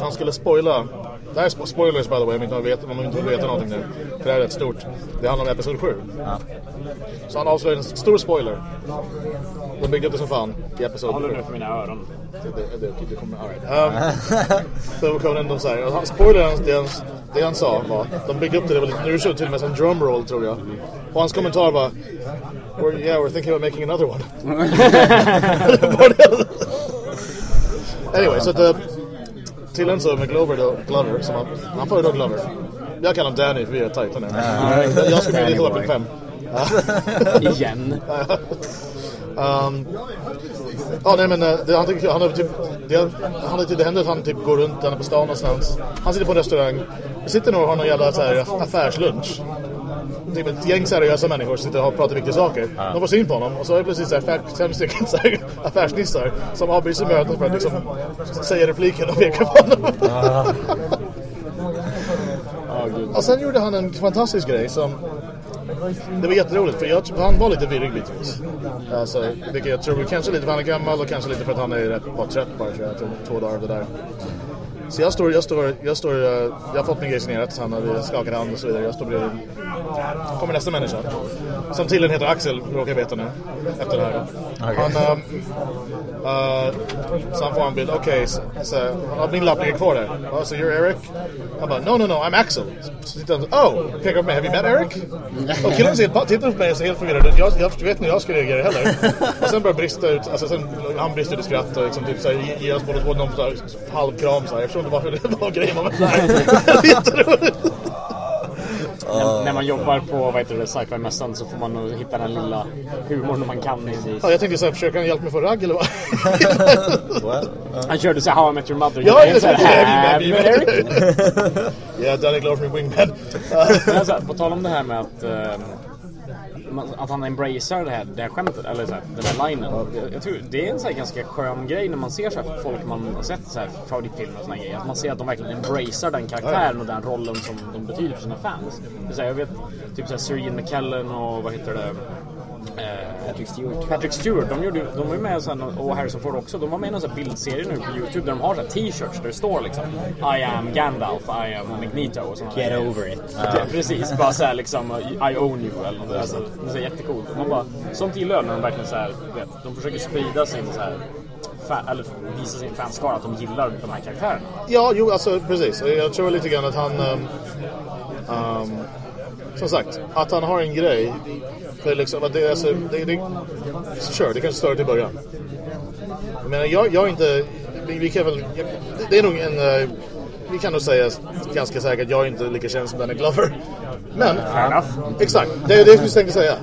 Han skulle spoila... Det här är spo- spoilers by the way, om inte vet, om man inte vill veta någonting nu. För det här är rätt stort. Det handlar om Episod 7. Så han avslöjade en stor spoiler. De byggde upp det som fan i Episod Jag håller 7. nu för mina öron. Det, det, det, det kommer... All right. Um, så kom den, de säger, och han, spoilern, det han, det han sa var, de byggde upp det, det var lite, nu till och med en drumroll tror jag. Och hans kommentar var, we're, yeah we're thinking about making another one. anyway, så att, uh, tydligen så med Glover då, Glover, som han, han föredrar Glover. Jag kallar honom Danny för vi är tajta nu. Jag- jag ska bli lite öppen fem. Igen. Um, ja, nej men eh, det, han, tycker- han typ, det, han, typ, det händer att han typ går runt, han är på stan någonstans. Han sitter på en restaurang, vi sitter nog och har någon jävla så här, aff- affärslunch. Typ ett gäng seriösa människor som sitter och pratar viktiga saker. De får syn på honom och så är det precis så här fem, stycken så här, affärsnissar som avbryter mötet för att liksom säga repliken och peka på honom. och sen gjorde han en fantastisk grej som det var jätteroligt för jag, han var lite virrig bitvis. Alltså, vilket jag tror kanske lite för han är gammal och kanske lite för att han är rätt var trött bara tror jag, två dagar av det där. Så jag står, jag står, jag står, jag har fått min grej signerat, han har skakat hand och så vidare. Jag står bredvid, kommer nästa människa. Som tydligen heter Axel, råkar jag veta nu. Efter det här. Han, ehm, eh, så han får en bild, okej, så, så, ja, min lapp ligger kvar där. Oh, so you're Eric? Han bara, no, no, no, I'm Axel. Så tittar han, oh, pekar på mig, have you met Eric? Och killen ser, tittar på mig och ser helt förvirrad ut. Jag, jag vet inte hur jag ska reagera heller. Och sen börjar brista ut, alltså sen, han brister ut i skratt och liksom typ såhär, ger oss båda två någon så här såhär. Inte varför det var grejen, såhär. Jätteroligt. När, när man jobbar på vad heter det, sci-fi-mässan så får man nog hitta den lilla humorn man kan. i- Ja, jag tänkte såhär, försöker han hjälpa mig få ragg eller vad? Well, Han körde så här How I Met Your Mother. Ja, här, det. "Have you met Eric?" Ja, Danny Glover från Wingman. Alltså, på tal om det här med att, eh, man- att han embracear det här, det här skämtet, eller så här, den här linen. Jag, jag tror det är en så ganska skön grej när man ser så folk man har sett så här favoritfilmer och såna grejer. Att man ser att de verkligen embracear den karaktären och den rollen som de betyder för sina fans. Så här, jag vet typ så här Ian McKellen och vad heter det? Eh, Patrick Stewart. Patrick Stewart, de, gjorde, de var ju med sen, och Harrison Ford också, de var med i här bildserie nu på Youtube där de har t-shirts där det står liksom I am Gandalf, I am Magneto och såna Get over it. Ja, precis, bara såhär liksom I own you eller något. Alltså, det är så jättecoolt. Man bara, sånt gillar jag när de verkligen såhär, vet, de försöker sprida sin såhär fa- eller visa sin fanskara att de gillar de här karaktärerna. Ja, jo, alltså precis. Jag tror lite grann att han... ehm, ehm, som sagt, att han har en grej. För liksom, att det, alltså, det, det, sure, det kanske stör till början. Menar, jag, jag är inte... Vi, vi kan väl... Det är nog en... eh, vi kan nog säga ganska säkert att jag är inte lika känd som Danny Glover. Men... Exakt, det är det jag tänkte säga.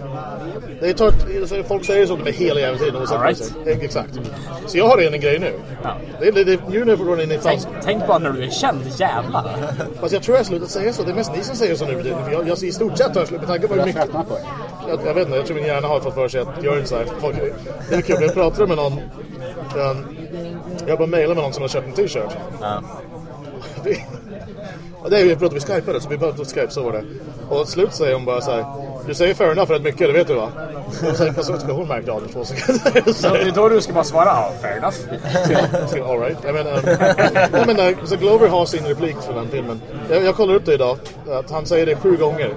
Det är tört, alltså, folk säger så till mig hela jävla tiden. och right. Exakt. Så jag har en grej nu. Ja. Det, nu när jag in i Tänk, fans... tänk bara när du är känd, jävlar. Fast jag tror jag har slutat säga så. Det är mest ni som säger så nu för jag, jag, I stort sett har jag slutat med tanke på hur Jag mycket... Jag, jag vet inte, jag tror min hjärna har fått för sig att gör inte så här. Folk, det är kul, jag pratade med någon... Um, jag bara mejlade med någon som har köpt en t-shirt. Ja. Ja, det är ju pratade vi skypade så vi pratade på skype, så var det. Och till slut säger hon bara så här. Du säger fair enough rätt mycket, det vet du va? Och sen så ska hon märkte av det två sekunder. Så Det är då du ska bara svara ja, fair enough. Så, All right. Jag menar, jag menar, så Glover har sin replik för den filmen. Jag, jag kollar upp det idag. Att han säger det sju gånger.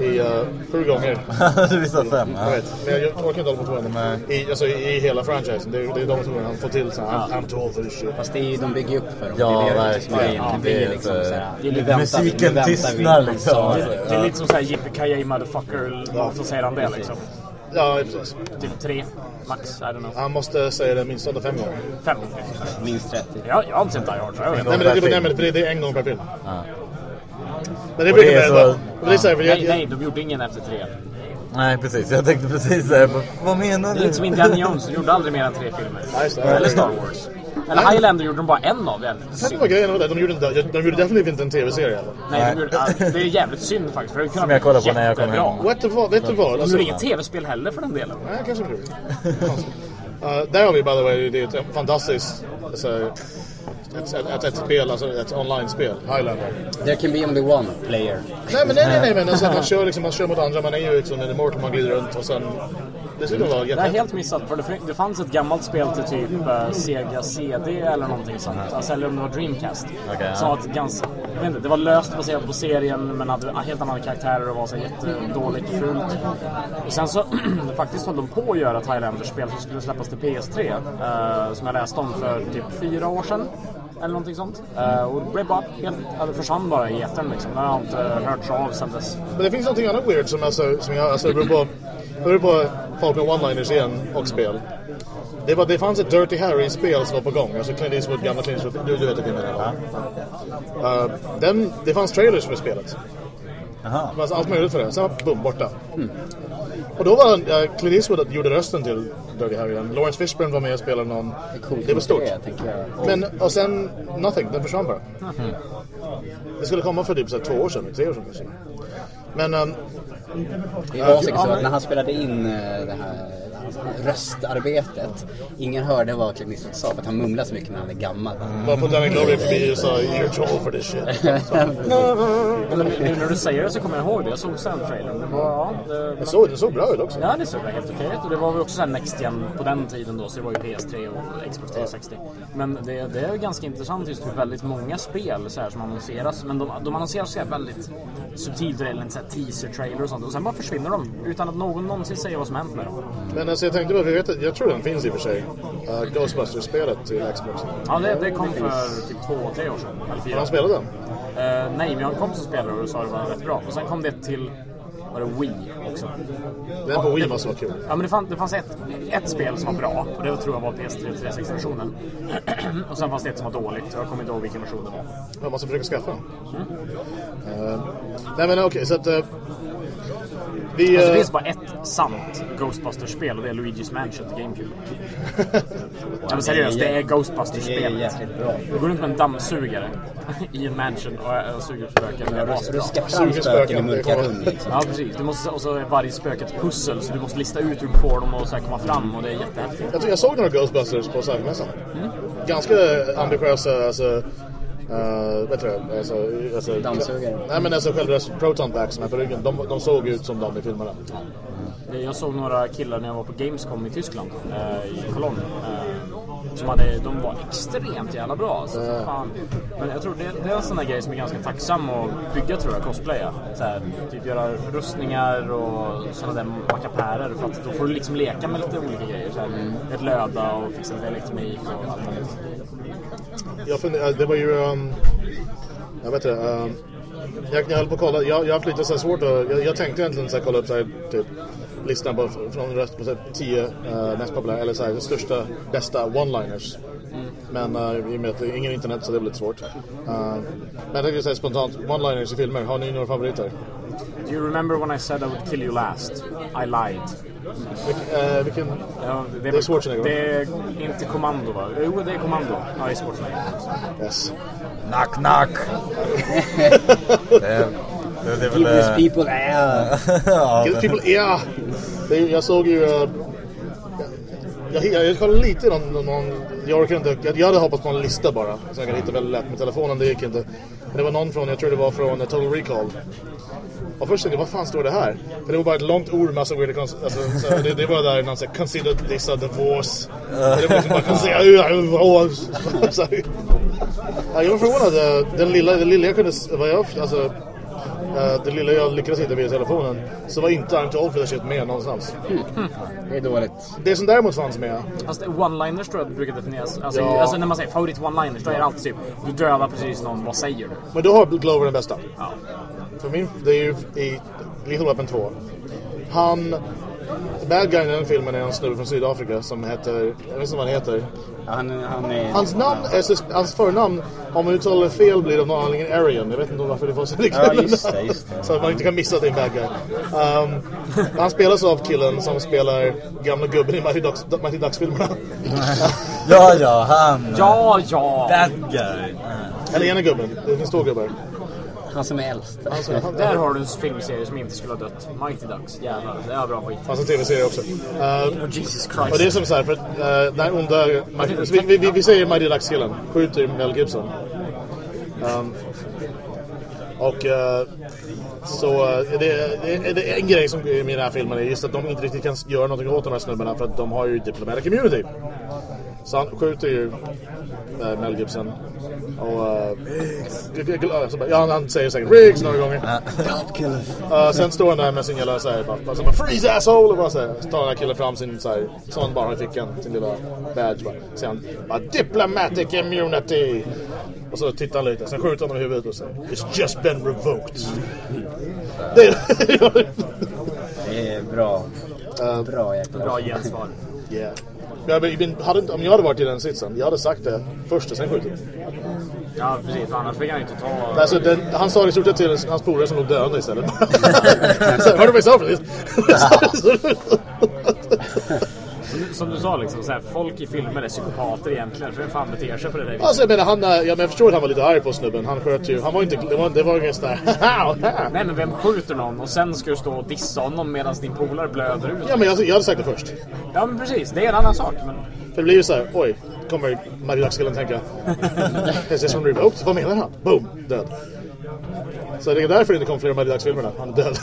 I uh, sju gånger. du visste fem? Jag Ja. vet, men jag, jag orkar inte hålla på tvåan. Nej. I, alltså, i, I hela franchisen. Det är, det är de motorerna han får till så här, I'm, I'm too old for this shit. Fast det är, ju- de bygger upp för dem. Ja, som verkligen. Det är liksom så här, eh, musiken tystnar liksom. Det är lite som såhär yippee motherfucker, varför säger han det liksom? Ja, precis. Typ tre, max, I don't know. Han måste säga det minst fem gånger. Fem. Minst 30. Jag, jag har inte sett Die Hard. Nej, det, det, men det, det är en gång per film. Ja. Men det brukar det så- Det för jag, Nej, nej, de gjorde ingen efter tre. Nej, precis. Jag tänkte precis säga, vad- vad menar Det är du? lite som Indiana Jones, de gjorde aldrig mer än tre filmer. Nej. Eller Star Wars. Eller Highlander gjorde de bara en av. Jävligt var grejen med det, de gjorde, inte, de gjorde definitivt inte en tv-serie heller. Nej, de gjorde, ja, det är jävligt synd faktiskt. För det kunde Som jag kollar på när jag kommer jättebra. hem. Vet du vad? Vet du vad? De Alltså, gjorde inget tv-spel heller för den delen. Nej, kanske inte. Uh, där har vi by the way, det är ett fantastiskt... Alltså, ett, ett, ett, ett spel, alltså ett online-spel. Highlander. There can be only one player. Nej men nej nej nej men alltså, man, kör liksom, man kör mot andra, man är ju liksom en immortal, man glider runt och sen... Dessutom var det har jag jätte... helt missat. För det, det fanns ett gammalt spel till typ eh, Sega CD eller någonting sånt. Alltså, eller om det var Dreamcast. Okej, som ja. var ett ganska, jag vet inte, det var löst baserat på serien men hade helt andra karaktärer och var så jättedåligt fult. Och sen så faktiskt höll de på att göra ett Highlander-spel som skulle släppas till PS3. eh, som jag läste om för typ fyra år sedan. Eller någonting sånt. Eh, och det blev bara helt, försvann bara i etern liksom. Det har jag inte hört så av sen dess. Men det finns någonting annat weird som, alltså, som jag... Alltså, det beror på... Det beror på folk med one-liners igen och spel. Det, var, det fanns ett Dirty Harry-spel som var på gång. Alltså Clint Eastwood, gamla Clint Eastwood. Du, du vet vilken jag menar. Uh, den, det fanns trailers för spelet. Jaha. Det fanns allt möjligt för det. Sen var boom, borta. Och då var uh, Clint Eastwood som gjorde rösten till Dirty Harry. Lawrence Fishburne var med och spelade någon. Det är Det var stort. Det. Men, och sen, nothing. Den försvann bara. Det skulle komma för typ så här, två år sedan, tre år sedan kanske. Men, um, Det var säkert så att när han spelade in eh, det här röstarbetet, ingen hörde vad Clint Eastwood sa för att han mumlade så mycket när han är gammal. bara på Danny Glory förbi och sa You're too old for this shit. Men nu när du säger det så kommer jag ihåg det. Jag såg sen trailern. Det var, ja, det, Det såg, det såg bra ut också. Ja, det såg helt okej ut. Och det var väl också så här Next Gen på den tiden då, så det var ju PS3 och Xbox 360. Men det, det är ganska intressant just hur väldigt många spel så här som annonseras. Men de, de annonseras så här väldigt subtilt, eller en så här teaser-trailer och sånt. Och sen bara försvinner de utan att någon någonsin säger vad som hänt med dem. Men alltså, jag tänkte bara, jag, vet, jag tror den finns i och för sig. Uh, Ghostbusters-spelet till Xbox. Ja, det, det kom för typ två, tre år sedan. Eller Har fyra. han spelat den? Eh, nej, men jag har en kompis som spelade och sa det var rätt bra. Och sen kom det till var det Wii också. Den på Wii måste vara kul. Ja, men det, fann, det fanns ett, ett spel som var bra och det tror jag var PS3 360-versionen. och sen fanns det ett som var dåligt. Jag kommer inte ihåg vilken version det var. Jag måste försöka skaffa den. Uh, nej men okej, så att... Uh, vi... Alltså, det eh, finns bara ett sant Ghostbusters-spel och det är Luigi's Mansion till GameCube. ja, men seriöst, det är Det är Ghostbusters-spelet. jäkligt bra. Du går runt med en dammsugare i en mansion och, och suger spöken. Asbra. Ruska fram Suger spöken i mörka rum liksom. Ja precis, du måste, och så är varje spöke ett pussel så du måste lista ut hur du får dem att komma fram och det är jättehäftigt. Jag, tror jag såg några Ghostbusters på Cybermässan. Ganska ambitiösa, alltså... Uh, vet du det? Alltså, alltså, Dammsugare. Nej men alltså själva proton på ryggen, de, de såg ut som de i filmerna. Jag såg några killar när jag var på Gamescom i Tyskland, eh, i Cologne. Eh, som hade, de var extremt jävla bra. Alltså, för fan. Men jag tror det, det är en sån där grej som är ganska tacksam att bygga tror jag, cosplaya. Så här, typ göra rustningar och sådana där mackapärer. För att då får du liksom leka med lite olika grejer. Så här, ett löda och fixa lite elektronik och allt möjligt. Jag funderar, eh, det var ju... Um, jag vet inte. Um, jag, jag höll på att kolla, jag, jag har haft lite så här svårt att... Jag, jag tänkte egentligen så här, kolla upp så här, typ, listan på, från röst på så här, tio uh, mest populära, eller så här, största, bästa one-liners. Men uh, i och med att det är ingen internet så det är lite svårt. Uh, men jag tänkte säga spontant, one-liners i filmer, har ni några favoriter? Do you remember when I said I would kill you last? I lied. Uh, vilken... Ja, det, Det är Schwarzenegger? Det är inte kommando va? Jo, det är kommando. Ja, det är Schwarzenegger. Yes. Knock knock! det, är- det, det är väl... Give these eh, people air. Kill people, ja! Det, är- jag såg ju... Uh, jag, jag, jag kollade lite någon, någon, någon jag, orkar inte, jag, jag hade hoppats på en lista bara. Så jag kan hitta väldigt lätt med telefonen, det gick inte. Men det var någon från, jag tror det var från uh, Total Recall. Och först tänkte jag, vad fan står det här? För det var bara ett långt ord med massa weird alltså, så det, det var där någon såhär, consider this a divorce. Och det var liksom bara, consider, jag var förvånad. Den lilla, den lilla jag kunde, vad jag, alltså, eh, det lilla jag lyckades hitta via telefonen, så var inte I'm too old for that shit med någonstans. Det är dåligt. Det som däremot fanns med, Fast one-liners tror jag brukar definieras. Alltså, Ja. alltså när man säger favorit one-liners, då är det alltid typ du dödar precis någon, vad säger du? men då har Glover den bästa. Ja. För min, det är ju i Little Weapon 2. Han... Bad guy i den filmen är en snubbe från Sydafrika som heter... Jag vet inte vad han heter. Han, han är... Hans namn är Hans förnamn, om man uttalar det fel blir det av någon anledning Arian. Jag vet inte varför det var så Ja, just det, just det. Så att man inte kan missa att det är en bad guy. Um, han spelas av killen som spelar gamla gubben i Mighty Ducks- Mighty Ducks-filmerna. Ja, ja, han. Ja, ja! That guy. Eller ena gubben. Det finns två gubbar. Han som är äldst. Alltså, han, Där har du en filmserie som inte skulle ha dött. Mighty Ducks. Jävlar, det är bra skit. en tv-serie också. Uh, Oh, Jesus Och Christ. det är som så här, för att uh, den här onda... Vi, vi, vi, vi säger Mighty Ducks-killen skjuter Mel Gibson. Um, och uh, så uh, det, det, det är en grej som med den här filmen är just att de inte riktigt kan göra någonting åt de här snubbarna för att de har ju diplomatic immunity. Så han skjuter ju uh, Mel Gibson. Och... Uh, så bara, ja, han säger säkert Riggs några gånger. Uh, sen står han där med sin jävla såhär, bara, bara, så bara freeze asshole! Och bara såhär, så tar den här killen fram sin såhär, som han bara har i fickan, sin lilla badge bara. Så han, bara, diplomatic immunity! Och så tittar han lite, sen skjuter han honom i huvudet och säger, it's just been revoked. Det är, Det är bra. Bra jäkla Bra gensvar. yeah. Jag, hade inte, om jag hade varit i den sitsen, jag hade sagt det först och sen skjutit. Ja, precis. Annars fick han inte ta... Alltså, den, han sa det i stort sett till hans polare som låg döende istället. så, Hörde du vad jag sa för Som du sa liksom, så här, folk i filmer är psykopater egentligen. För vem fan beter sig på det där viset? Alltså jag menar, han, är- ja, men jag förstår att han var lite arg på snubben. Han sköt ju, han var inte, det var, det var sån där Nej men vem skjuter någon och sen ska du stå och dissa honom medan din polare blöder ut? Ja men jag, jag hade sagt det först. Ja men precis, det är en annan sak. Men... För det blir ju så här, oj, kommer Marie Daxkillen tänka. This is from revoked, vad menar han? Boom, död. Så det är därför det inte kom fler Marie Dax-filmerna. Han är död.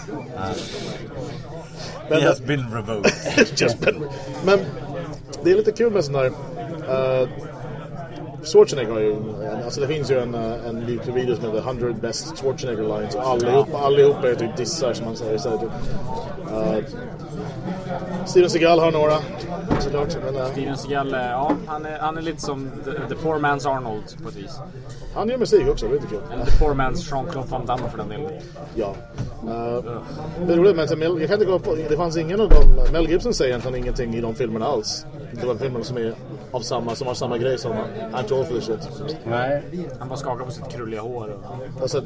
Men, He has been revoked. Just been... Men det är lite kul med sån här... Uh, Schwarzenegger har ju... Alltså det finns ju en, eh, en liten video som heter 100 best Schwarzenegger lines. Och allihop, allihop är typ dissar som man säger. Så typ. Uh, Steven Seagal har några. Såklart. Men, uh, Steven Seagal, ja, han är, han är lite som the, the poor man's Arnold på ett vis. Han gör musik också, det är lite kul. The poor man's Jean-Claude Van Damme för den delen. Ja. Uh, det är roligt, men så Mel, jag kan inte gå på, det fanns ingen av dem, Mel Gibson säger egentligen ingenting i de filmerna alls. Det var filmerna som är av samma, som har samma grej som I'm too old for this shit. Nej. Han bara skakar på sitt krulliga hår. Och... Alltså,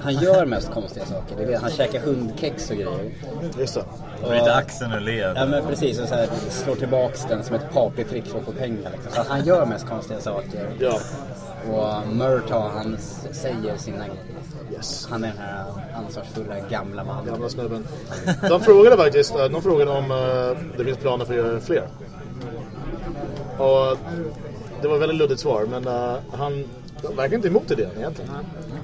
Han gör mest konstiga saker. Det vet, han käkar hundkex och grejer. just det. Bryter axeln ur led. Ja men precis, och så här, slår tillbaks den som ett partytrick för att få pengar. Liksom. Så han gör mest konstiga saker. Ja. Och Murtaugh, han säger sina. Yes. Han är den här ansvarsfulla gamla mannen. Gamla snubben. De frågade faktiskt, eh, de frågade om eh, det finns planer för att göra fler. Och det var ett väldigt luddigt svar, men eh, han verkar inte emot idén egentligen.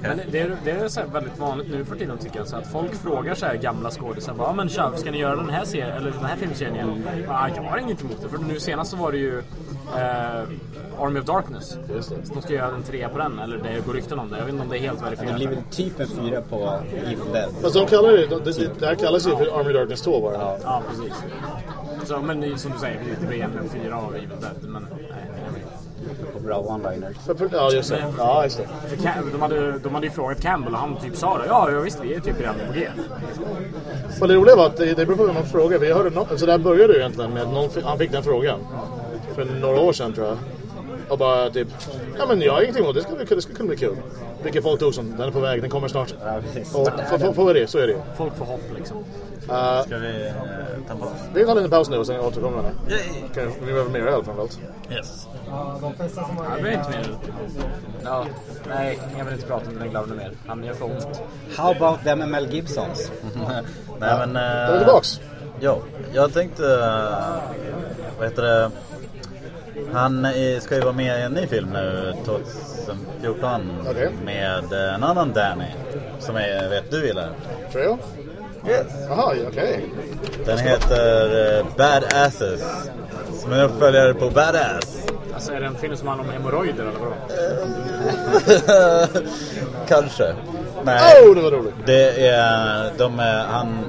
Men det är, det är så här väldigt vanligt nu för tiden tycker jag. Så att folk frågar så här gamla skådisar. Ja men tja, ska ni göra den här serien eller den här filmserien igen? Ja, jag har inget emot det. För nu senast så var det ju eh, Army of Darkness. Just det. Så de ska göra en trea på den. Eller det går rykten om det. Jag vet inte om det är helt Det verifierat. blir väl typ en fyra på Evil Dead. Fast de kallar det, det, det, det här kallas ju för Army Darkness 2 bara. Ja. Ja, precis. Så, men det är som du säger, det blir egentligen fyra av Evil Dead. Men, bra one-liners. Ja, just det. Ja, just det. för Cam- de, hade, de hade ju frågat Campbell och han typ sa det. Ja, ja visst, vi är typ redan på G. Och det roliga var att det, det beror på vem man frågar. Jag hörde no, så där började det egentligen med att någon, han fick den frågan. För några år sedan tror jag. Och bara typ, ja men jag har ingenting emot det. Ska, det ska kunna bli kul. Vilket folk tog som, den är på väg, den kommer snart. Ja, precis. Och för, för, för det, så är det ju. Folk får hopp liksom. Uh, Ska vi eh, ta en paus? vi tar en liten paus nu och sen återkommer vi. Kan vi behöver mer öl framförallt. Yes. Jag vet inte mer. Ja, nej, jag vill inte prata med den glömde mer. Han gör för ont. How about them Mel Gibsons? Nej men... Då är vi eh, tillbaks. Jo, jag tänkte... eh, Vad heter det? Han ska ju vara med i en ny film nu 2014 Okej. med eh, en annan Danny som är, vet du gillar. Tror jag. Yes. Jaha, okej. Den heter eh, Bad Asses. Som en uppföljare på Badass. Alltså är det en film som handlar om hemorrojder eller vadå? Kanske. Nej. Oh, det var roligt. Det är, de är, han,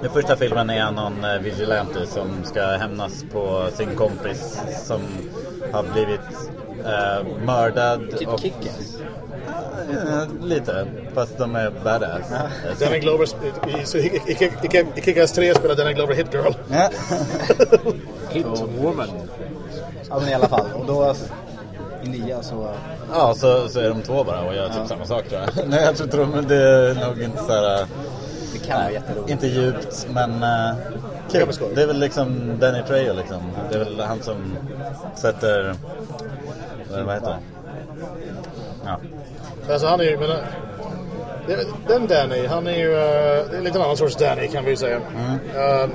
den första filmen är någon eh, vigilante som ska hämnas på sin kompis som har blivit eh, mördad. Typ och-. Lite, fast de är badass. Danny Glover i, så i, Kick-Ass 3 spelar Danny Glover Hit Girl. Ja. Hit woman. Ja men i alla fall. Och då i nya så... Ja, så, så är de två bara och gör typ samma sak tror jag. Nej, jag tror tror- det är nog inte så här, Det kan vara jätteroligt. inte djupt, men uh, kul. Det är väl liksom Danny Trejo liksom. Det är väl han som sätter, vad vad heter det? Ja. Alltså han är ju, men, det- den Danny, han är ju, det är lite en annan sorts Danny kan vi ju säga. Um,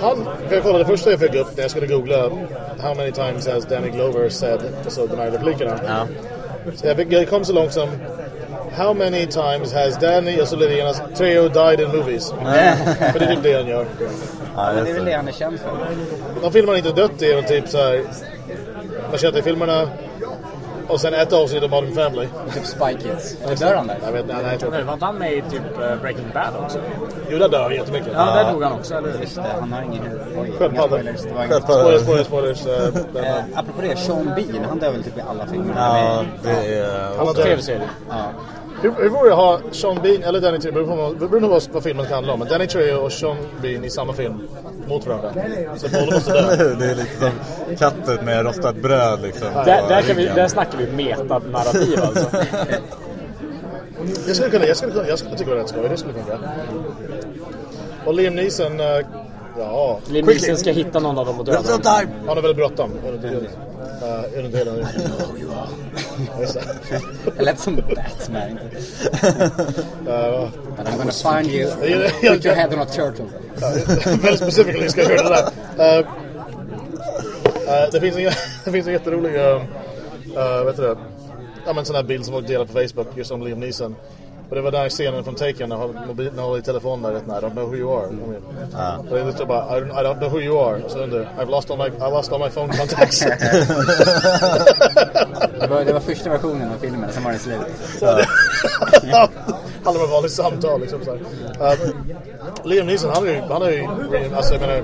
han, för jag kollade det första jag fick upp när jag skulle googla How many times has Danny Glover said, så de här replikerna. Ja. Så jag, fick, jag kom så långt som How many times has Danny och så blir det genast Treo died in movies? för det är typ det han gör. Ja, det är väl det. han är känd för. De filmer han inte dött i är typ såhär Machete-filmerna och sen ett avsnitt av Modern Family. Typ Spy Kids. Eller dör han där? Jag vet nej, nej, jag tror inte. var inte han med i typ eh, Breaking Bad också? Jo, där dör han jättemycket. Ja, där dog han också, eller? Just det, han har ingen huvud. Sköldpadda. spoilers. Spoilers, spoilers, eh, Eh, apropå det, Sean Bean, han dör väl typ i alla filmer? Ja, det är... Han har Och dött. Hur, hur vore det att ha Sean Bean eller Danny Trejo, beror på vad- beror på vad, filmen kan handla om, men Danny Trejo och Sean Bean i samma film mot varandra. Så båda måste dö. Det är lite som katten med rostat bröd liksom. Där, där, kan vi, där snackar vi metad-narrativ alltså. Jag skulle kunna, jag skulle, kunna, jag skulle tycka det var rätt skoj, det skulle funka. Och Liam Neeson, eh, ja... Liam Neeson ska hitta någon av dem och döda! Han har väldigt bråttom under tiden. Uh, under tiden. Just det. Det lät som Batman. inte? Uh, But I'm gonna find you, put your head on a turtle. Väldigt specifically ska jag göra det där. Uh, uh, det, finns en, det finns en jätterolig uh, uh, vet du det? Ja, men sån här bild som folk delar på Facebook just om Liam Neeson. Och det var den scenen från Taken när han mobil- när han håller i telefonen där rätt nära. I don't know who you are. Mm. Ja. Och det står bara I don't, I don't know who you are. Och så under I've lost all my, I lost all my phone contacts. Det var, det var första versionen av filmen, sen var det slut. Alla var vanligt samtal liksom så. Uh, Liam Neeson, han har ju, han har ju, alltså jag menar,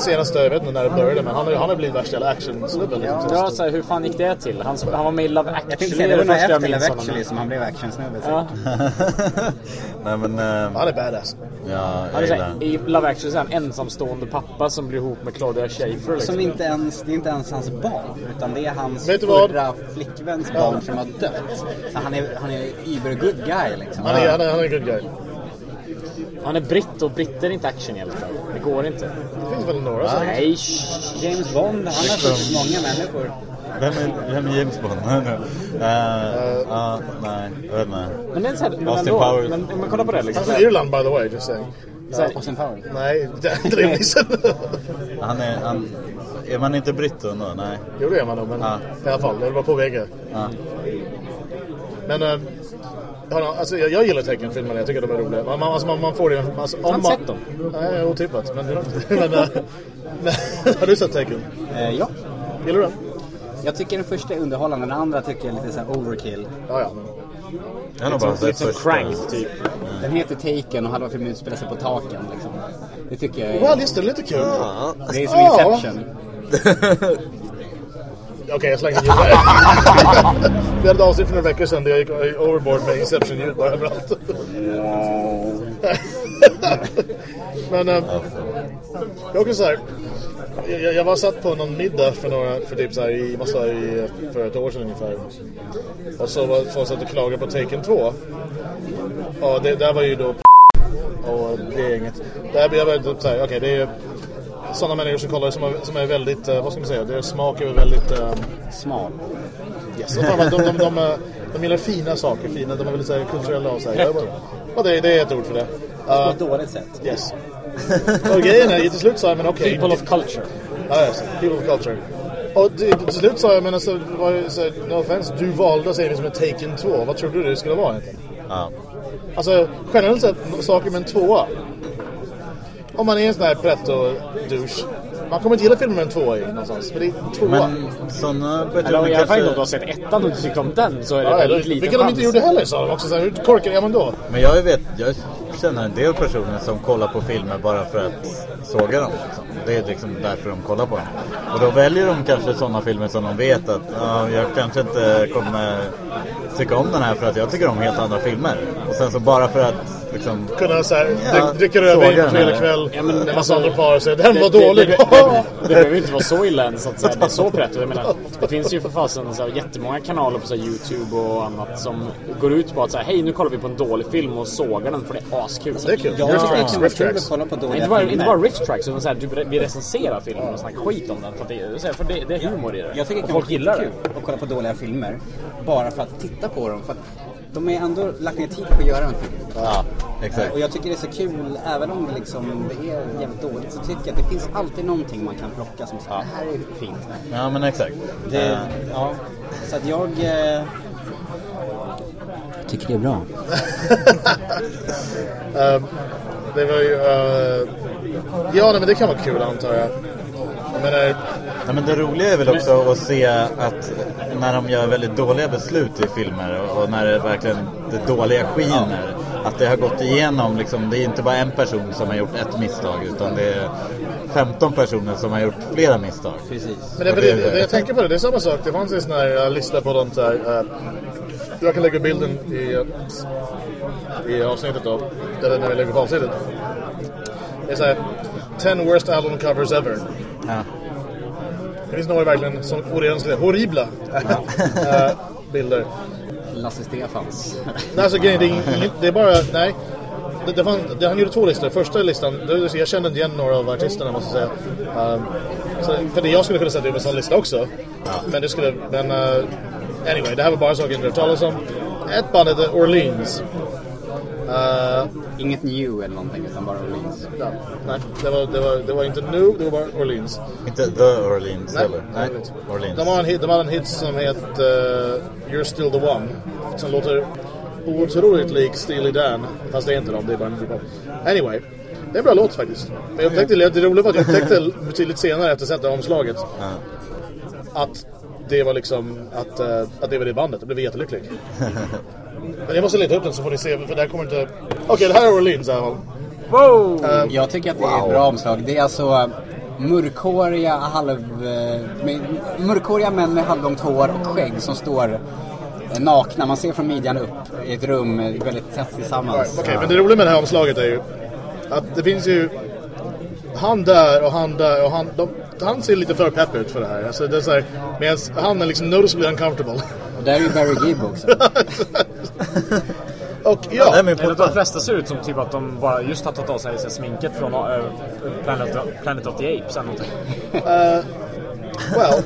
senaste, jag vet inte när det började, men han har han har blivit värsta jävla actionsnubben. Liksom, Ja, så här, hur fan gick det till? Han, han var med i Love Actually. det var nog efter Love. Actually som han blev actionsnubbe. Ja. Nej men, eh, Han är badass. ja, Han jag är så gillar här, I Love Actually så är han ensamstående pappa som blir ihop med Claudia Schiffer. Liksom. Som inte ens, det är inte ens hans barn, utan det är hans förra flickväns barn som har dött. Så han är, han är uber good guy liksom. Han är, han är, han är good guy. Han är britt och britter är inte actionhjältar. Det går inte. Det finns väl några säkert. Nej. James Bond, han har skjutit många människor. Vem är, vem är James Bond? uh, uh, nej, jag vet inte. Men det är så här, men Austin ändå. Powers. Men om man kollar på det liksom. Han är från Irland by the way, just saying. Så här, Austin Powers. Nej, det är inte Neeson. Han är, han, är man inte britt då? Nej. Jo det är man nog, men i alla fall, det var på väggen. Ja. Men ja, alltså, jag, jag gillar teckenfilmerna, jag tycker de är roliga. Man, man, alltså, man, man får det... Alltså, om Har man, sett dem? Nej, otippat. Men, men, men har du sett tecken? Eh, ja. Gillar du den? Jag tycker den första är underhållande, den andra tycker jag är lite så här overkill. Ja, ja. Jag har bara sett första. Crank typ. Den heter Taken och halva filmen utspelar sig på taken liksom. Det tycker jag är... well, just det, lite kul. Det är som Ja. Inception. Okej, jag slängde ljud där. Vi hade ett avsnitt för några veckor sedan där jag gick overboard med Inception-ljud bara överallt. Men äh, jag också så här. jag, jag var satt på någon middag för några, för typ så här i, massa i, för ett år sedan ungefär. Och så var folk satt och klagade på Taken 2. Ja, det där var ju då och det är inget. Där jag var typ så här, okej det är sådana människor som kollar som är, som är väldigt, eh, vad ska man säga, deras smak är väldigt eh, Smal. Yes. De, de, de, de, de, de gillar fina saker, fina, de är väldigt så här, kulturella och så här. Ja, det, det är ett ord för det. På Uh, ett dåligt sätt. yes. Och grejen är, till slut sa jag, men okej. People of culture. Ja, yes. People of culture. Och till, slut sa jag, men alltså, var så, no offense, du valde att säga det som en Taken 2. Vad trodde du det skulle vara egentligen? Ja. Alltså, generellt sett, saker med en tvåa. Om man är en sån här pretto-douche. Man kommer inte gilla filmen med en tvåa i någonstans. För det är tvåa. Men sådana Eller i alla fall om du har sett ettan och inte tyckte om den så är det Ja, väldigt det, liten vilket de inte gjorde heller sa de också. Så här, hur korkade är man då? Men jag vet, jag känner en del personer som kollar på filmer bara för att såga dem. Liksom. Det är liksom därför de kollar på dem. Och då väljer de kanske sådana filmer som de vet att ja, jag kanske inte kommer tycka om den här för att jag tycker om helt andra filmer. Och sen så bara för att liksom... Kunna så här, Ja, drick- dricka rödvin på fredag kväll. Ja, men en massa andra par och säger den var Det- det- dålig. Det, det, det behöver ju inte vara så illa ens att säga det är så pretto. Jag menar, det finns ju för fasen så här jättemånga kanaler på så här Youtube och annat som går ut på att säga hej nu kollar vi på en dålig film och sågar den för det är askul. det är kul. Ja, Riff tracks, riff tracks. kolla på dåliga inte bara, inte filmer. bara riff tracks utan så här, du, vi recenserar filmen och snackar skit om den för, att det, så här, för det, det är humor i det. Jag tycker det kan vara folk gillar det. kul att kolla på dåliga filmer. Bara för att titta på dem. För att de är ändå lagt ner tid på att göra film. Ja, exakt. Och jag tycker det är så kul, även om det, liksom, det är jävligt dåligt, så tycker jag att det finns alltid någonting man kan plocka som säger Ja. det här är fint. Ja men exakt. Det, Eh, ja, så att jag eh, tycker det är bra. Ehm, det var ju... eh, ja, nej, men det kan vara kul antar jag. Jag menar, Ja, men det roliga är väl också att se att när de gör väldigt dåliga beslut i filmer och, när det verkligen det dåliga skiner. Att det har gått igenom, liksom, det är inte bara en person som har gjort ett misstag utan det är 15 personer som har gjort flera misstag. Precis. Men det, det, det- det, jag tänker på det, det är samma sak. Det fanns en sån här uh, lista på något där. Uh, jag kan lägga bilden i, uh, i avsnittet då. Eller när vi lägger på avsnittet. Det är såhär 10 worst album covers ever. Ja. Det finns några verkligen som orenliga, horribla uh, bilder. Lasse Stefans. Nej, alltså grejen, det är, ing- det är bara, nej. Det, det, fann, det, han gjorde två listor. Första listan, det, jag kände inte igen några av artisterna måste jag säga. Um, så, för det jag skulle kunna sätta upp en sån lista också. Men det skulle, men uh, anyway, det här var bara saker jag inte hört talas om. Ett band heter Orleans. Uh, Inget new eller någonting, utan bara Orleans. ja, nej, det var, det, var, det var inte nu, det var bara Orleans. Inte The Orleans Nej, heller? Nej, Orleans. De, har en hit, de hade en hit som heter uh, You're still the one. Som låter otroligt lik Steely Dan. Fast det är inte de, det är bara en hiphop. Anyway. Det är en bra låt faktiskt. Men jag upptäckte, det roliga var att jag upptäckte betydligt senare efter att sett omslaget. Ja. Att det var liksom, att, eh, att det var det bandet. Jag blev jättelycklig. Men jag måste leta upp den så får ni se, för det här kommer inte... Okej, det här är Orleans i alla fall. Wow! Eh, Jag tycker att det är ett bra omslag. Det är alltså äh, mörkhåriga, halv, äh, med, mörkhåriga män med halvlångt hår och skägg som står äh, nakna. Man ser från midjan upp i ett rum väldigt tätt tillsammans. Okej, men det roliga med det här omslaget är ju att det finns ju han där och han där och han, de, han ser lite för pepp ut för det här. Alltså det är så här, medan han är liksom noticeably uncomfortable. Och där är ju Barry Gibb också. och Det är ja, Eller att de flesta ser ut som typ att de bara just har tagit av sig sminket från uh, Planet, of, Planet of the Apes eller någonting. well.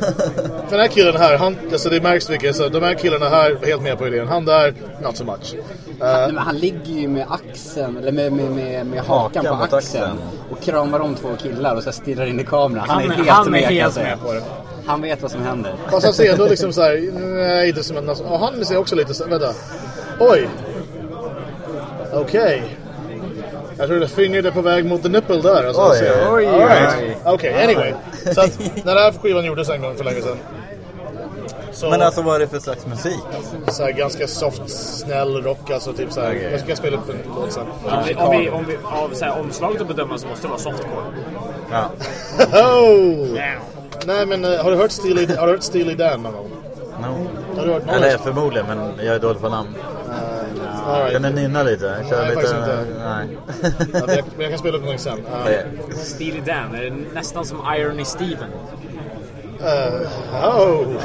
För den här killen här, han, alltså det märks vilket, så de här killarna här är helt med på idén. Han där, not so much. Eh, Nej, men han ligger ju med axeln, eller med, med, med, med hakan Hakan på axeln. axeln. Och kramar om två killar och så stirrar in i kameran. Han, Han- är helt han är med jag helt med på det. Han vet vad som händer. Fast han ser ändå liksom såhär, nej inte som en... Och han ser också lite så vänta. Oj. Okej. Jag tror det fingret är på väg mot the nipple där. Alltså, Oj, jag. oj, All right. oj. Okej, anyway. Så att när den här skivan gjordes en gång för länge sedan. Så, Men alltså vad är det för slags musik? så här, ganska soft, snäll rock. Alltså typ så här, Okej. Jag ska spela upp en låt sen. Om vi, om vi, om vi av så här, omslaget att bedöma så måste det vara softcore. Ja. Oh! Nej men eh, har du hört Steely, har du hört Steely Dan någon gång? No. Har du hört någon? Eller förmodligen, men jag är dålig på namn. All right. Kan du nynna lite? Kör Nej, lite... faktiskt inte. Nej. Ja, men jag, men jag kan spela upp någonting sen. Uh, Okej. Steely Dan är nästan som Irony Steven. uh, oh! Uh,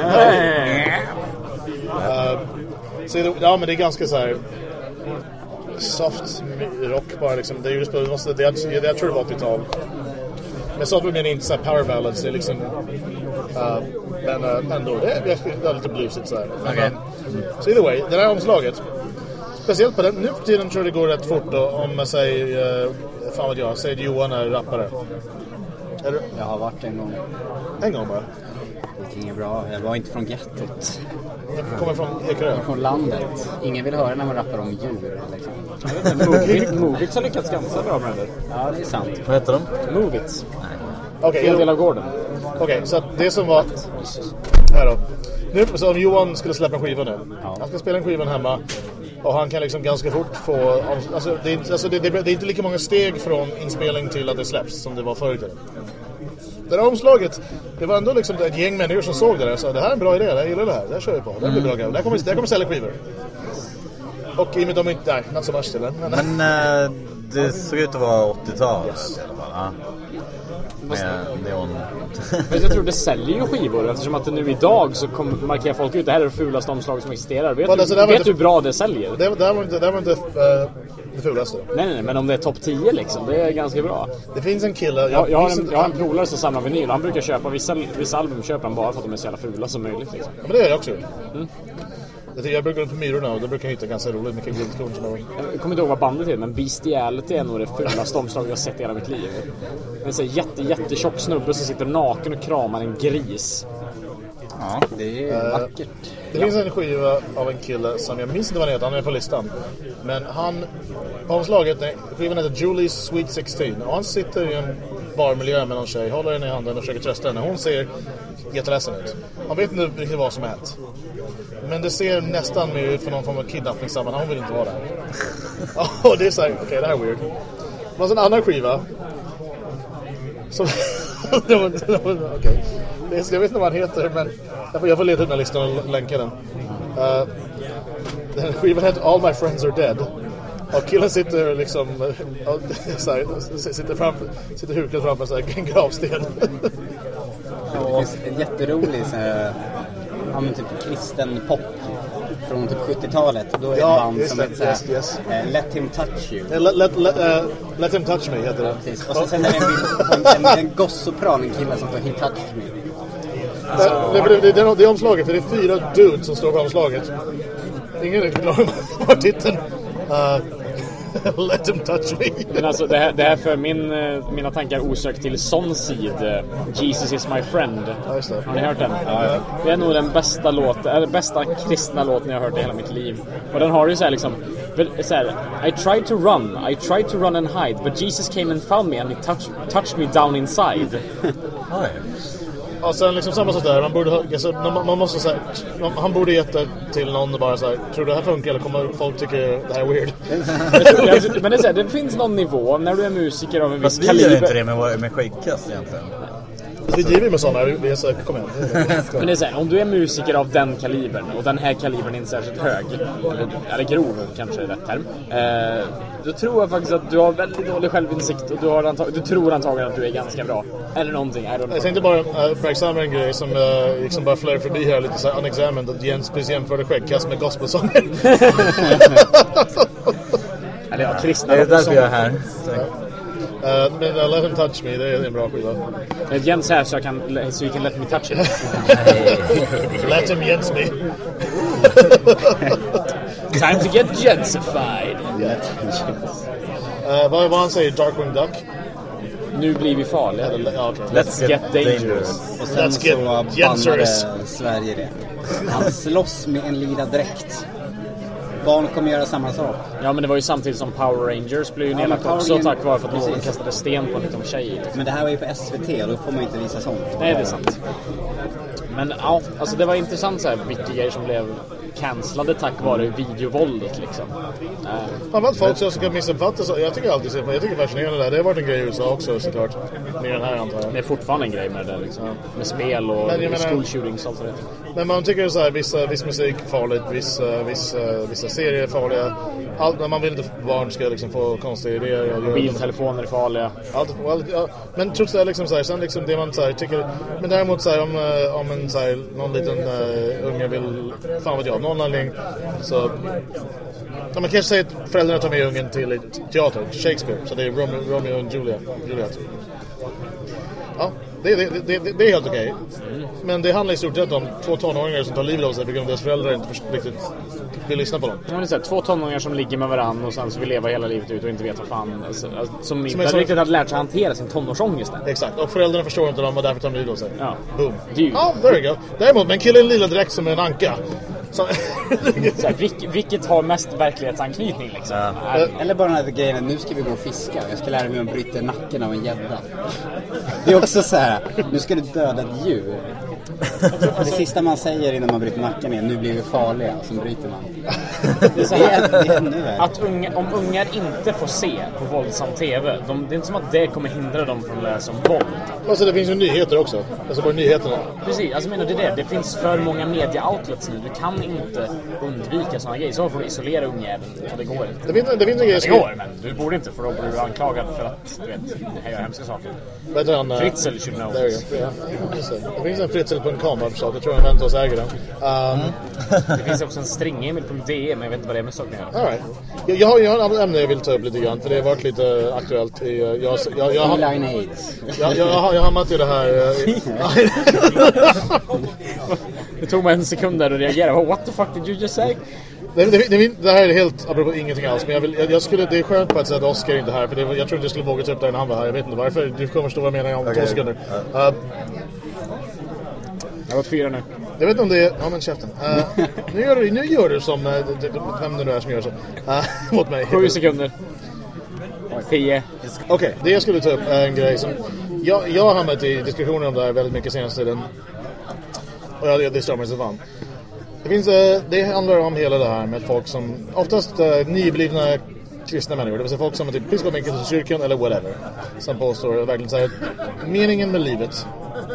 så är det, ja men det är ganska så här soft rock bara liksom. Det är just på, det måste, det, jag, jag tror det var 80-tal. Men soft menar inte så här power ballads. Det är liksom... Uh, men uh, ändå, det är, det är lite bluesigt så här. Men, Okej. um, så either way, det här omslaget. Speciellt på den, nu för tiden tror jag det går rätt fort då, om säg, uh, fan vet jag, säg Johan är rappare. Är du, Jag har varit en gång. en gång bara. Är bra. Jag var inte från gettot. Jag kommer från Ekerö. Jag från landet. Ingen vill höra när man rappar om djur. Liksom. Movits har lyckats ganska bra med det. Ja, det är sant. Vad heter de? Movits. Okej, Fel del av gården. Okej, så att det som var... Här då. Nu, så om Johan skulle släppa en skiva nu. Han ska spela en skiva hemma. Och han kan liksom ganska fort få... Alltså, det, är, inte- alltså, det, det, det är inte lika många steg från inspelning till att det släpps som det var förr i tiden. Det där omslaget, det var ändå liksom ett gäng människor som såg det där och sa det här är en bra idé, jag gillar det här, det här kör vi på, det här blir bra grejer, det här kommer, det här kommer sälja skivor. Och i och med de inte, nej, not so much till. Men, Men eh, det såg ut att vara 80-tal i alla fall. Ja. Med neon. Men jag tror det säljer ju skivor eftersom att nu idag så kommer markerar folk ut det här är det fulaste omslaget som existerar. Vet, du, vet inte- hur bra det säljer? det, det här var inte, det, här var inte eh, det fulaste. Nej, nej, nej, men om det är topp 10 liksom, det är ganska bra. Det finns en kille, Jag, jag, har, minns en, jag har en polare som samlar vinyl han brukar köpa vissa, vissa album köper han bara för att de är så jävla fula som möjligt. Liksom. Ja, men det har jag också gjort. Jag, tycker- jag brukar gå på Myrorna och då brukar jag hitta ganska roligt mycket guldkorn. Jag kommer inte ihåg vad bandet heter, men Bestiality är nog det fulaste omslaget jag har sett i hela mitt liv. Det är en sån här jätte, jättetjock snubbe som sitter naken och kramar en gris. Ja. Det är vackert. Det finns en skiva av en kille som jag minns inte vad han heter, han är på listan. Men han, omslaget, nej, skivan heter Julie's Sweet 16 och han sitter i en barmiljö med någon tjej, håller henne i handen och försöker trösta henne. Hon ser jätteledsen ut. Man vet inte riktigt vad som har hänt. Men det ser nästan mer ut för någon form av kidnappningssammanhang, hon vill inte vara där. Ja, och det är såhär, okej det här är weird. Det var en annan skiva. Som... okay. det Jag vet inte vad han heter men jag får, jag får leta upp den här listan och länka den. Uh, den skivan heter All My Friends Are Dead. Och killen sitter liksom så här, sitter, framför, sitter hukad framför så här, en gravsten. Det finns en jätterolig så här, ja, men typ kristen pop från typ 70-talet. Då är det Ja, ett band som det. heter så Yes, yes. eh, Let Him Touch You. let, let, let, uh, let him touch me heter det. Precis. Och sen, sen är det en bild på en, en, en gossopran, en kille som står He touched me. Det, det, det, det, det är omslaget, för det är fyra dudes som står på omslaget. Ingen är klar med titeln. Uh, let him touch me. Men alltså det här, det här för min, eh, mina tankar osökt till Sonseed, eh, Jesus is my friend. Ja. Har ni hört den? Det är nog den bästa låten, eller bästa kristna låten jag har hört i hela mitt liv. Och den har ju så här liksom, så här, I tried to run, I tried to run and hide, but Jesus came and found me and he touched, touched me down inside. Och sen liksom samma sak där, man borde ha, alltså, man, man måste säga, han borde gett det till någon och bara så här, tror du det här funkar eller kommer folk tycka det här är weird? Alltså, Men det, är så här, det finns någon nivå när du är musiker av en viss Fast vi gör inte kaliber. det med, med skäggkast egentligen. Vi driver med sådana, vi är så här, kom igen. Men det är så här, om du är musiker av den kalibern och den här kalibern är inte särskilt hög, eller, eller grov kanske är rätt term. Eh, då tror jag faktiskt att du har väldigt dålig självinsikt och du, har antag- du tror antagligen att du är ganska bra. Eller någonting, I don't. Jag tänkte bara uh, uppmärksamma en grej som uh, liksom bara flög förbi här lite så här unexamined, att Jens precis jämförde skäggkast med gospelsånger. Eller ja, kristna Det är därför jag är här. Men uh, Let him touch me, det är en bra skiva. Eh, Jens här så jag kan, så you can let me touch it. Let him Jens me. Time to get Jensified. Uh, vad, vad han säger, Darkwing Duck? Nu blir vi farliga. Okej. Let's get dangerous. Och sen Let's get så bannade Jensers. Sverige det. Han slåss med en lila dräkt. Barn kommer göra samma sak. Ja men det var ju samtidigt som Power Rangers blev ju Ja, nedlagt också Rangers- tack vare för att någon Precis. kastade sten på en liten tjej. Men det här var ju på SVT och då får man inte visa sånt. Nej, det är sant. Men ja, alltså det var intressant så här vilka grejer som blev cancellade tack vare videovåldet liksom. Eh, Framförallt folk som kan missuppfatta så. Jag tycker alltid, jag tycker fascinerande det där. Det har varit en grej i USA också såklart. Mer än här antar jag. det är fortfarande en grej med det där liksom. Med spel och Men school shootings och allt det. Men man tycker så här, vissa, viss musik är farligt, vissa, vissa, vissa serier är farliga. Allt, man vill inte att barn ska liksom få konstiga idéer. Mobiltelefoner är farliga. Allt, allt, ja, men trots det liksom så här, sen liksom det man så här, tycker Men däremot så här, om, eh, om en så här, någon liten uh, unge vill Fan vet jag, någon anledning Så Ja, man kanske säger att föräldrarna tar med ungen till teater, Shakespeare. Så det är Romeo, Romeo och Julia, Juliet. Ja, det, det, det, det, är helt okej. Men det handlar i stort sett om två tonåringar som tar livet av sig på grund av deras föräldrar inte riktigt vill lyssna på dem. Ja, men det är så här, två tonåringar som ligger med varandra och sen så vill leva hela livet ut och inte vet vad fan... Alltså, alltså, som inte är så- riktigt hade lärt sig hantera sin tonårsångest. än. Exakt, och föräldrarna förstår inte dem och därför tar de livet av sig. Ja. Boom. Ja, there you go. Däremot, med en kille i lila dräkt som är en anka. Så här, vilk, vilket har mest verklighetsanknytning liksom? Ja. Är- Eller bara den här grejen att nu ska vi gå och fiska jag ska lära mig hur man bryter nacken av en gädda. Det är också så här, nu ska du döda ett djur. Det sista man säger innan man bryter nacken är nu blir vi farliga och sen bryter man. Det är så Det här, är, det är ännu värre. att unga, om ungar inte får se på våldsam TV, de, det är inte som att det kommer hindra dem från att läsa om våld. alltså, det finns ju nyheter också. Alltså på nyheterna. Precis, alltså menar det är det. Det finns för många media-outlets nu. Du kan inte undvika sådana grejer. Så får du isolera ungjäveln. Och det går inte. Det finns, det finns en grej Det som... går, men du borde inte för då blir du anklagad för att du vet, det gör hemska saker. Vad heter han? eh, Fritzl should know There you go. Det. det finns en fritzl.com har jag förstått. Jag tror en vän till oss äger den. Um, Det finns också en stringemil.de men jag vet inte vad det är med saken att göra. all right. jag, jag, har, jag har ett ämne jag vill ta upp lite grann. För det har varit lite aktuellt. I, eh, jag, jag, jag, har- Feline aids. jag, jag, har- jag har hamnat i det här... eh, Det tog mig en sekund där att reagera. What the fuck did you just say? Det, det, det, det här är helt apropå ingenting alls, men jag, vill, jag, jag skulle, det är skönt på ett sätt att Oscar inte är här, för jag tror inte jag skulle våga ta upp det när han var här. Jag vet inte varför. Du kommer förstå vad jag menar om två Okej. sekunder. Uh, Jag har gått fyra nu. jag vet inte om det är... Ja men käften. Uh, nu, gör du, nu gör du som... Uh, vem det nu är som gör så. Uh, mot mig. Sju sekunder. Tio. Okej, det jag skulle ta upp är en grej som... Jag, jag har hamnat i diskussioner om det här väldigt mycket senaste tiden. Och jag, det stör mig så fan. Det, finns, eh, det handlar om hela det här med folk som... Oftast eh, nyblivna kristna människor. Det vill säga folk som har typ med i kyrkan eller whatever. Som påstår verkligen här, att meningen med livet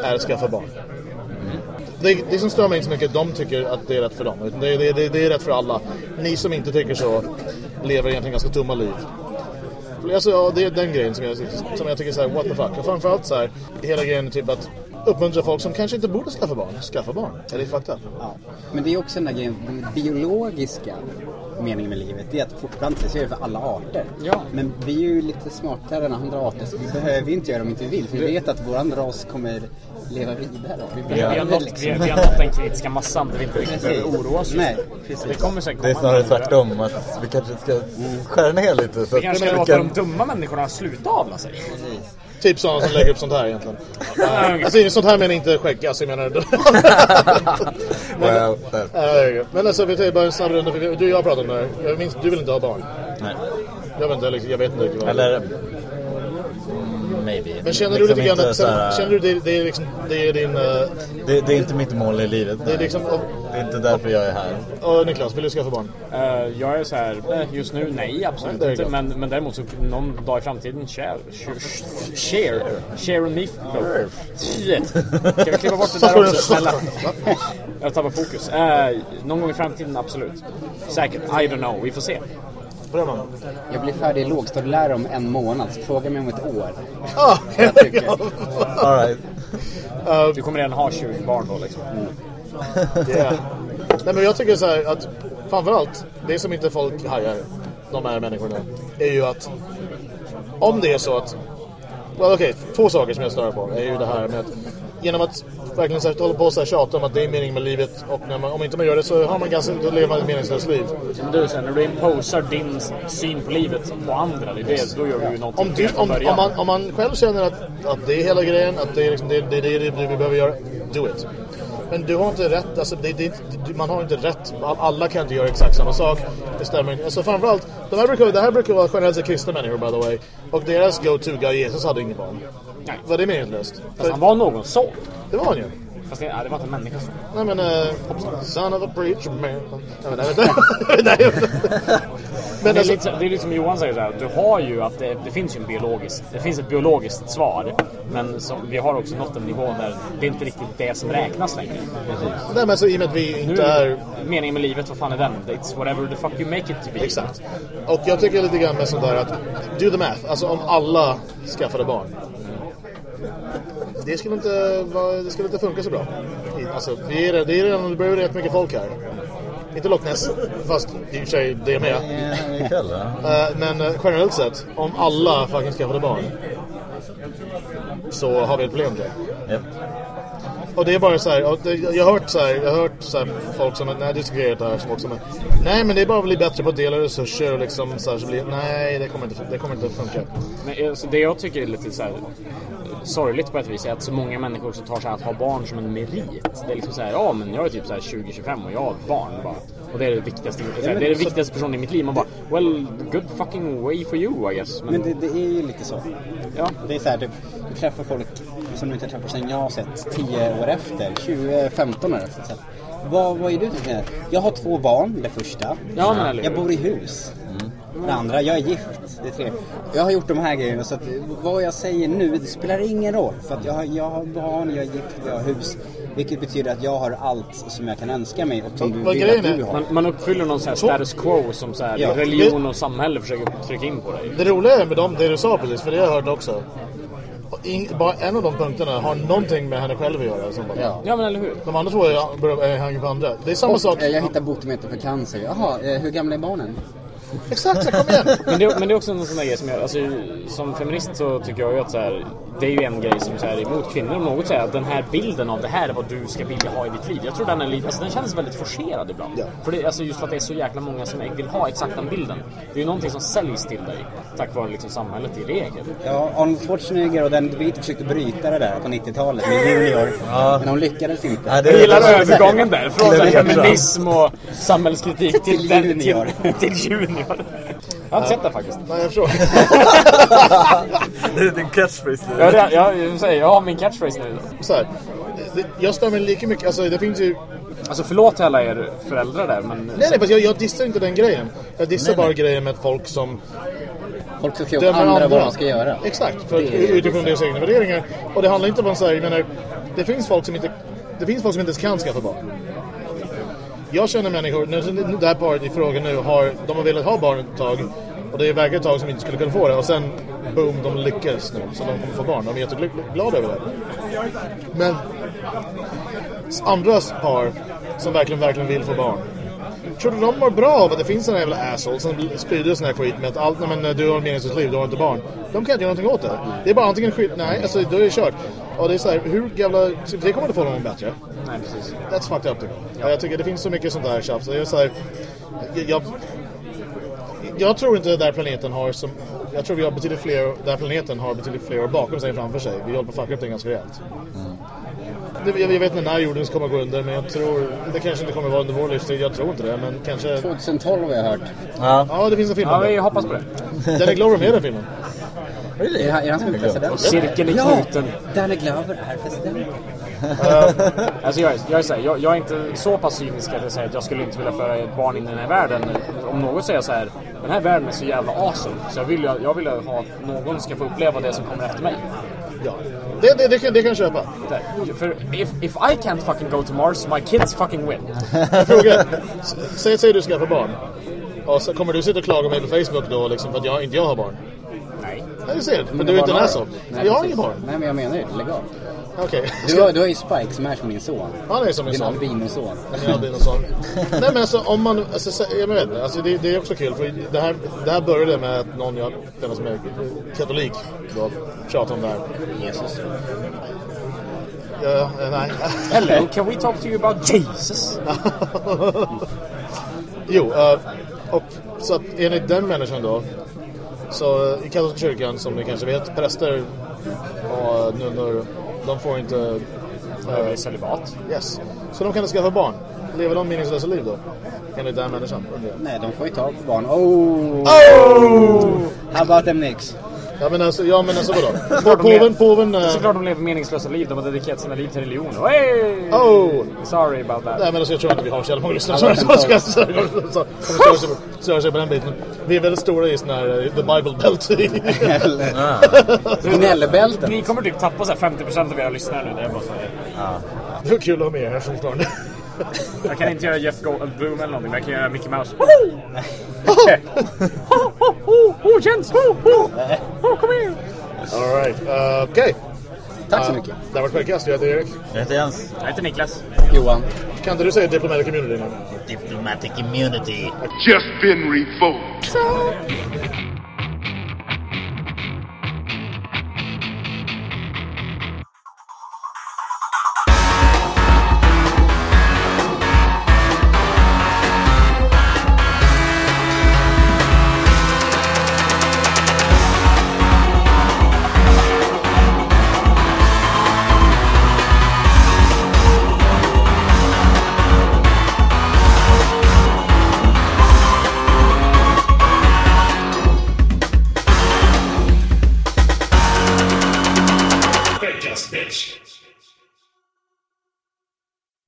är att skaffa barn. Det, det som stör mig inte så mycket de tycker att det är rätt för dem. Det, det, det, det är rätt för alla. Ni som inte tycker så lever egentligen ganska tomma liv. Alltså, ja, det är den grejen som jag, som jag tycker så här, what the fuck. Och framförallt så här, hela grejen typ att uppmuntra folk som kanske inte borde skaffa barn, skaffa barn. Är det fucked up? Ja. Men det är också den där grejen, den biologiska meningen med livet, det är att fortplanta sig, så är det för alla arter. Ja. Men vi är ju lite smartare än andra arter, så vi behöver ju inte göra det om vi inte vill. För vi vet att vår ras kommer leva vidare. Vi Vi, har nått, liksom... vi, vi har nått den kritiska massan där vi inte riktigt Precis. behöver oroa oss. Nej, precis. Det kommer säkert Det är komma snarare tvärtom, att vi kanske ska skära ner lite. Så Vi kanske ska vi låta kan- de dumma människorna sluta avla sig. Typ sådana som lägger upp sånt här egentligen. Alltså, sånt här menar inte skägg, alltså jag menar... Well, det är det. Men alltså, vi tar bara en snabb runda. för Du och jag pratat om det här. Jag minns, du vill inte ha barn. Nej. Jag vet inte, liksom, jag vet inte riktigt vad Eller... Maybe. Men känner du Liksom lite grann att, känner du det, det är liksom, det är din... eh, det, det är inte mitt mål i livet. Det är nej. liksom, och, Det är inte därför jag är här. och Niklas, vill du skaffa barn? Eh, jag är så här, eh, just nu nej absolut you inte. Men, men däremot så någon dag i framtiden, share. Share. Share on me. Shit. Kan vi klippa bort det där också? Snälla. Jag tappar fokus. Eh, någon gång i framtiden, absolut. Säkert. I don't know. Vi får se. Bra man. Jag blir färdig lågstadielärare om en månad, så fråga mig om ett år. Ah, Jag tycker. All right. Du kommer redan ha 20 barn då liksom. Yeah. Nej men jag tycker så här att framförallt det som inte folk hajar, de här människorna, är ju att om det är så att well, okej, två saker som jag stör på är ju det här med att genom att verkligen så här, hålla på och tjata om att det är meningen med livet och man, om inte man gör det så har man ganska, då lever man ett meningslöst liv. Men du, sen när du imposar din syn på livet på andra, det är det, då gör du ju någonting Om, du, om, om, man, om man själv känner att, att det är hela grejen, att det är liksom, det, det, det, det, det vi behöver göra, do it. Men du har inte rätt, alltså det, det, man har inte rätt, All- alla kan inte göra exakt samma sak. Det stämmer inte. Alltså framförallt, de här brukar, det här brukar vara generellt sett kristna människor by the way. Och deras go-to-guy, Jesus, hade ingen barn. Nej. Var det meningslöst? Fast För, han var någon sån. det var han ju. Fast det, ja, det var inte en människa så. Nej men, uh, son of a preacher man. Nej nej, men, nej, men Det är, lite, det är lite som Johan säger så här, du har ju att det, det finns ju en biologisk, det finns ett biologiskt svar. Men som, vi har också nått en nivå där det är inte riktigt det som räknas längre. nej, men alltså, i och med att vi Nu inte är meningen med livet, vad fan är den? It's whatever the fuck you make it to be. Exakt. Och jag tycker lite grann med sånt där att do the math. Alltså om alla skaffade barn. Det skulle inte, vara, det skulle inte funka så bra. Alltså, vi är, det är redan, det börjar rätt mycket folk här. Inte Loch Ness, fast i och för sig det är med. Eh, Men eh, generellt sett, om alla fucking skaffade barn så har vi ett problem där. Japp. Och det är bara så här, och det, jag har hört så här, jag har hört så här folk som jag diskuterat det här som också men, Nej men det är bara att bli bättre på att dela resurser och liksom så här, så blir, nej det kommer inte, det kommer inte att funka. Men, alltså, det jag tycker är lite så här, sorgligt på ett vis är att så många människor också tar sig att ha barn som en merit. Det är liksom så här, ja men jag är typ så här 20-25 och jag har ett barn bara. Och det är det viktigaste, det är det viktigaste personen i mitt liv. Man bara, well, good fucking way for you I guess. Men det, det är ju lite så. ja. Det är så här, du, du träffar folk som du inte träffar sen jag har sett 10 år efter, 20, 15 år efter. Så vad, vad är du till Jag har två barn, det första. Ja, men? Jag bor i hus. Det andra, jag är gift. Det är tre. Jag har gjort de här grejerna så att vad jag säger nu, det spelar ingen roll. För att jag, har- jag har barn, jag är gift, jag har hus. Vilket betyder att jag har allt som jag kan önska mig och som du vill att du har. Man, man uppfyller någon sån här status quo som så här, Ja. religion och samhälle försöker trycka in på dig. Det roliga är med dem, det du sa precis, för det har jag hört också. In, bara en av de punkterna har någonting med henne själv att göra. Som bara, Ja. Ja men eller hur? De andra två är- hänger på andra. Det är samma Och, sak. eh, jag hittar botemedel för cancer. Jaha, eh, hur gamla är barnen? Exakt, så kom igen! Men det, men det är också en sån där grej som jag, alltså, som feminist så tycker jag ju att så här, det är ju en grej som här, emot kvinnor om något säger att den här bilden av det här är vad du ska vilja ha i ditt liv. Jag tror den är lite, alltså den känns väldigt forcerad ibland. Ja. För det, alltså just för att det är så jäkla många som vill ha exakt den bilden. Det är ju någonting som säljs till dig tack vare liksom samhället i regel. Ja, Arnold Schwarzenegger och den DeVito försökte bryta det där på 90-talet med Junior. Men de lyckades inte. Ja, det- Jag gillar det- övergången där, från är bra. feminism och samhällskritik till, Till den- junior. Till, till junior. Jag har inte sett det faktiskt. Nej, jag förstår. Det är din catchphrase. Jag, jag, jag, jag, säger, jag har min catchphrase nu. Så här, jag stör mig lika mycket, alltså det finns ju... Alltså förlåt alla er föräldrar där men... Nej, nej, fast jag, jag dissar inte den grejen. Jag dissar Nej, bara nej. grejen med folk som Folk andra andra. vad de ska göra. Exakt, för Det är- utifrån deras egna värderingar. Och det handlar inte om så här, jag menar, det finns folk som inte, det finns folk som inte ens kan skaffa barn. Jag känner människor, när det här paret i fråga nu, har, de har velat ha barn ett tag. Och det är ett tag som inte skulle kunna få det. Och sen, boom, de lyckas nu. Så de kommer få barn. De är jätteglada över det. Men andra par som verkligen, verkligen vill få barn. Tror du de mår bra av att det finns en jävla asshole som sprider sån här skit med att allt, nej, men du har ett meningslöst liv, du har inte barn. De kan inte göra någonting åt det. Det är bara antingen skit, nej, alltså då är det kört. Och det är så här, hur jävla, det kommer inte få någon bättre. Nej, precis. That's fucked up tycker jag. Ja. Jag tycker det finns så mycket sånt där tjafs. Det är så här, jag, jag, jag tror inte den där planeten har som... Jag tror vi har betydligt fler, den här planeten har betydligt fler bakom sig än framför sig. Vi håller på att fucka upp det ganska rejält. Det, jag, jag vet inte när jorden kommer gå under men jag tror... Det kanske inte kommer vara under vår livstid, jag tror inte det. Men kanske... 2012 har jag hört. Ja. Ja, det finns en film Ja, vi hoppas på det. Danny Glover med i den filmen. Är, han- är han som är president? Cirkeln är Ja, knuten. Danny Glover är president. Alltså jag, är- jag, är så här, jag, jag är inte så pass cynisk att jag säger att jag skulle inte vilja föra ett barn in i den här världen. Om något säger jag så här, den här världen är så jävla awesome. Så jag vill ju jag vill ha att någon ska få uppleva det som kommer efter mig. Ja. Det, det, det, kan, det kan jag köpa. För if, if I can't fucking go to Mars, my kids fucking win. Fråga. Säg, säg du skaffar barn. Och så kommer du sitta och klaga mig på Facebook då liksom för att jag, inte jag har barn? Nej. Nej, du ser. Men du är inte en asshole. Jag har inget barn. Nej, men jag menar det. Legalt. Okej. Du har, du har ju Spike som är som din son. Han är som min Din son. albinoson. Ja, det är något sånt. Nej men alltså om man, alltså, så- jag vet inte, alltså, det, det är också kul för det här, det här började med att någon jag känner som är katolik då pratade om det här. Jesus. Ja, nej. Hello, can we talk to you about Jesus? jo, eh, och så att enligt den människan då så i katolska kyrkan som ni kanske vet, präster och nunnor, de får inte Uh, celibat. Yes. Så de kan inte skaffa barn. Lever de meningslösa liv då? Enligt den människan. Nej, de får ju tag på barn. Oh! Oh! How about them Nicks? Ja men alltså, ja, men alltså vadå? Såklart de Påven, påven... eh, Såklart de lever meningslösa liv. De har dedikerat sina liv till religion. Hey! Oh! Sorry about that. Nej men alltså, jag tror inte vi har så jävla många lyssnare som Ja, stör sig på- på den biten. Vi är väldigt stora i sån här eh, The Bible Belt. Gnällbälten. Ni kommer typ tappa så här 50% av era lyssnare nu. Det är bara så här. Det var kul att ha med er här fortfarande. Jag kan inte göra Jeff Goldblum eller någonting, men jag kan göra Mickey Mouse. Oh, Jens! Oh, oh, oh, kom igen! Alright, uh, okej. Tack så mycket. Det här var Kvällkast, jag heter Erik. Jag heter Jens. Jag heter Niklas. Johan. kan inte du säga diplomatic immunity nu? Diplomatic immunity. just been revoked.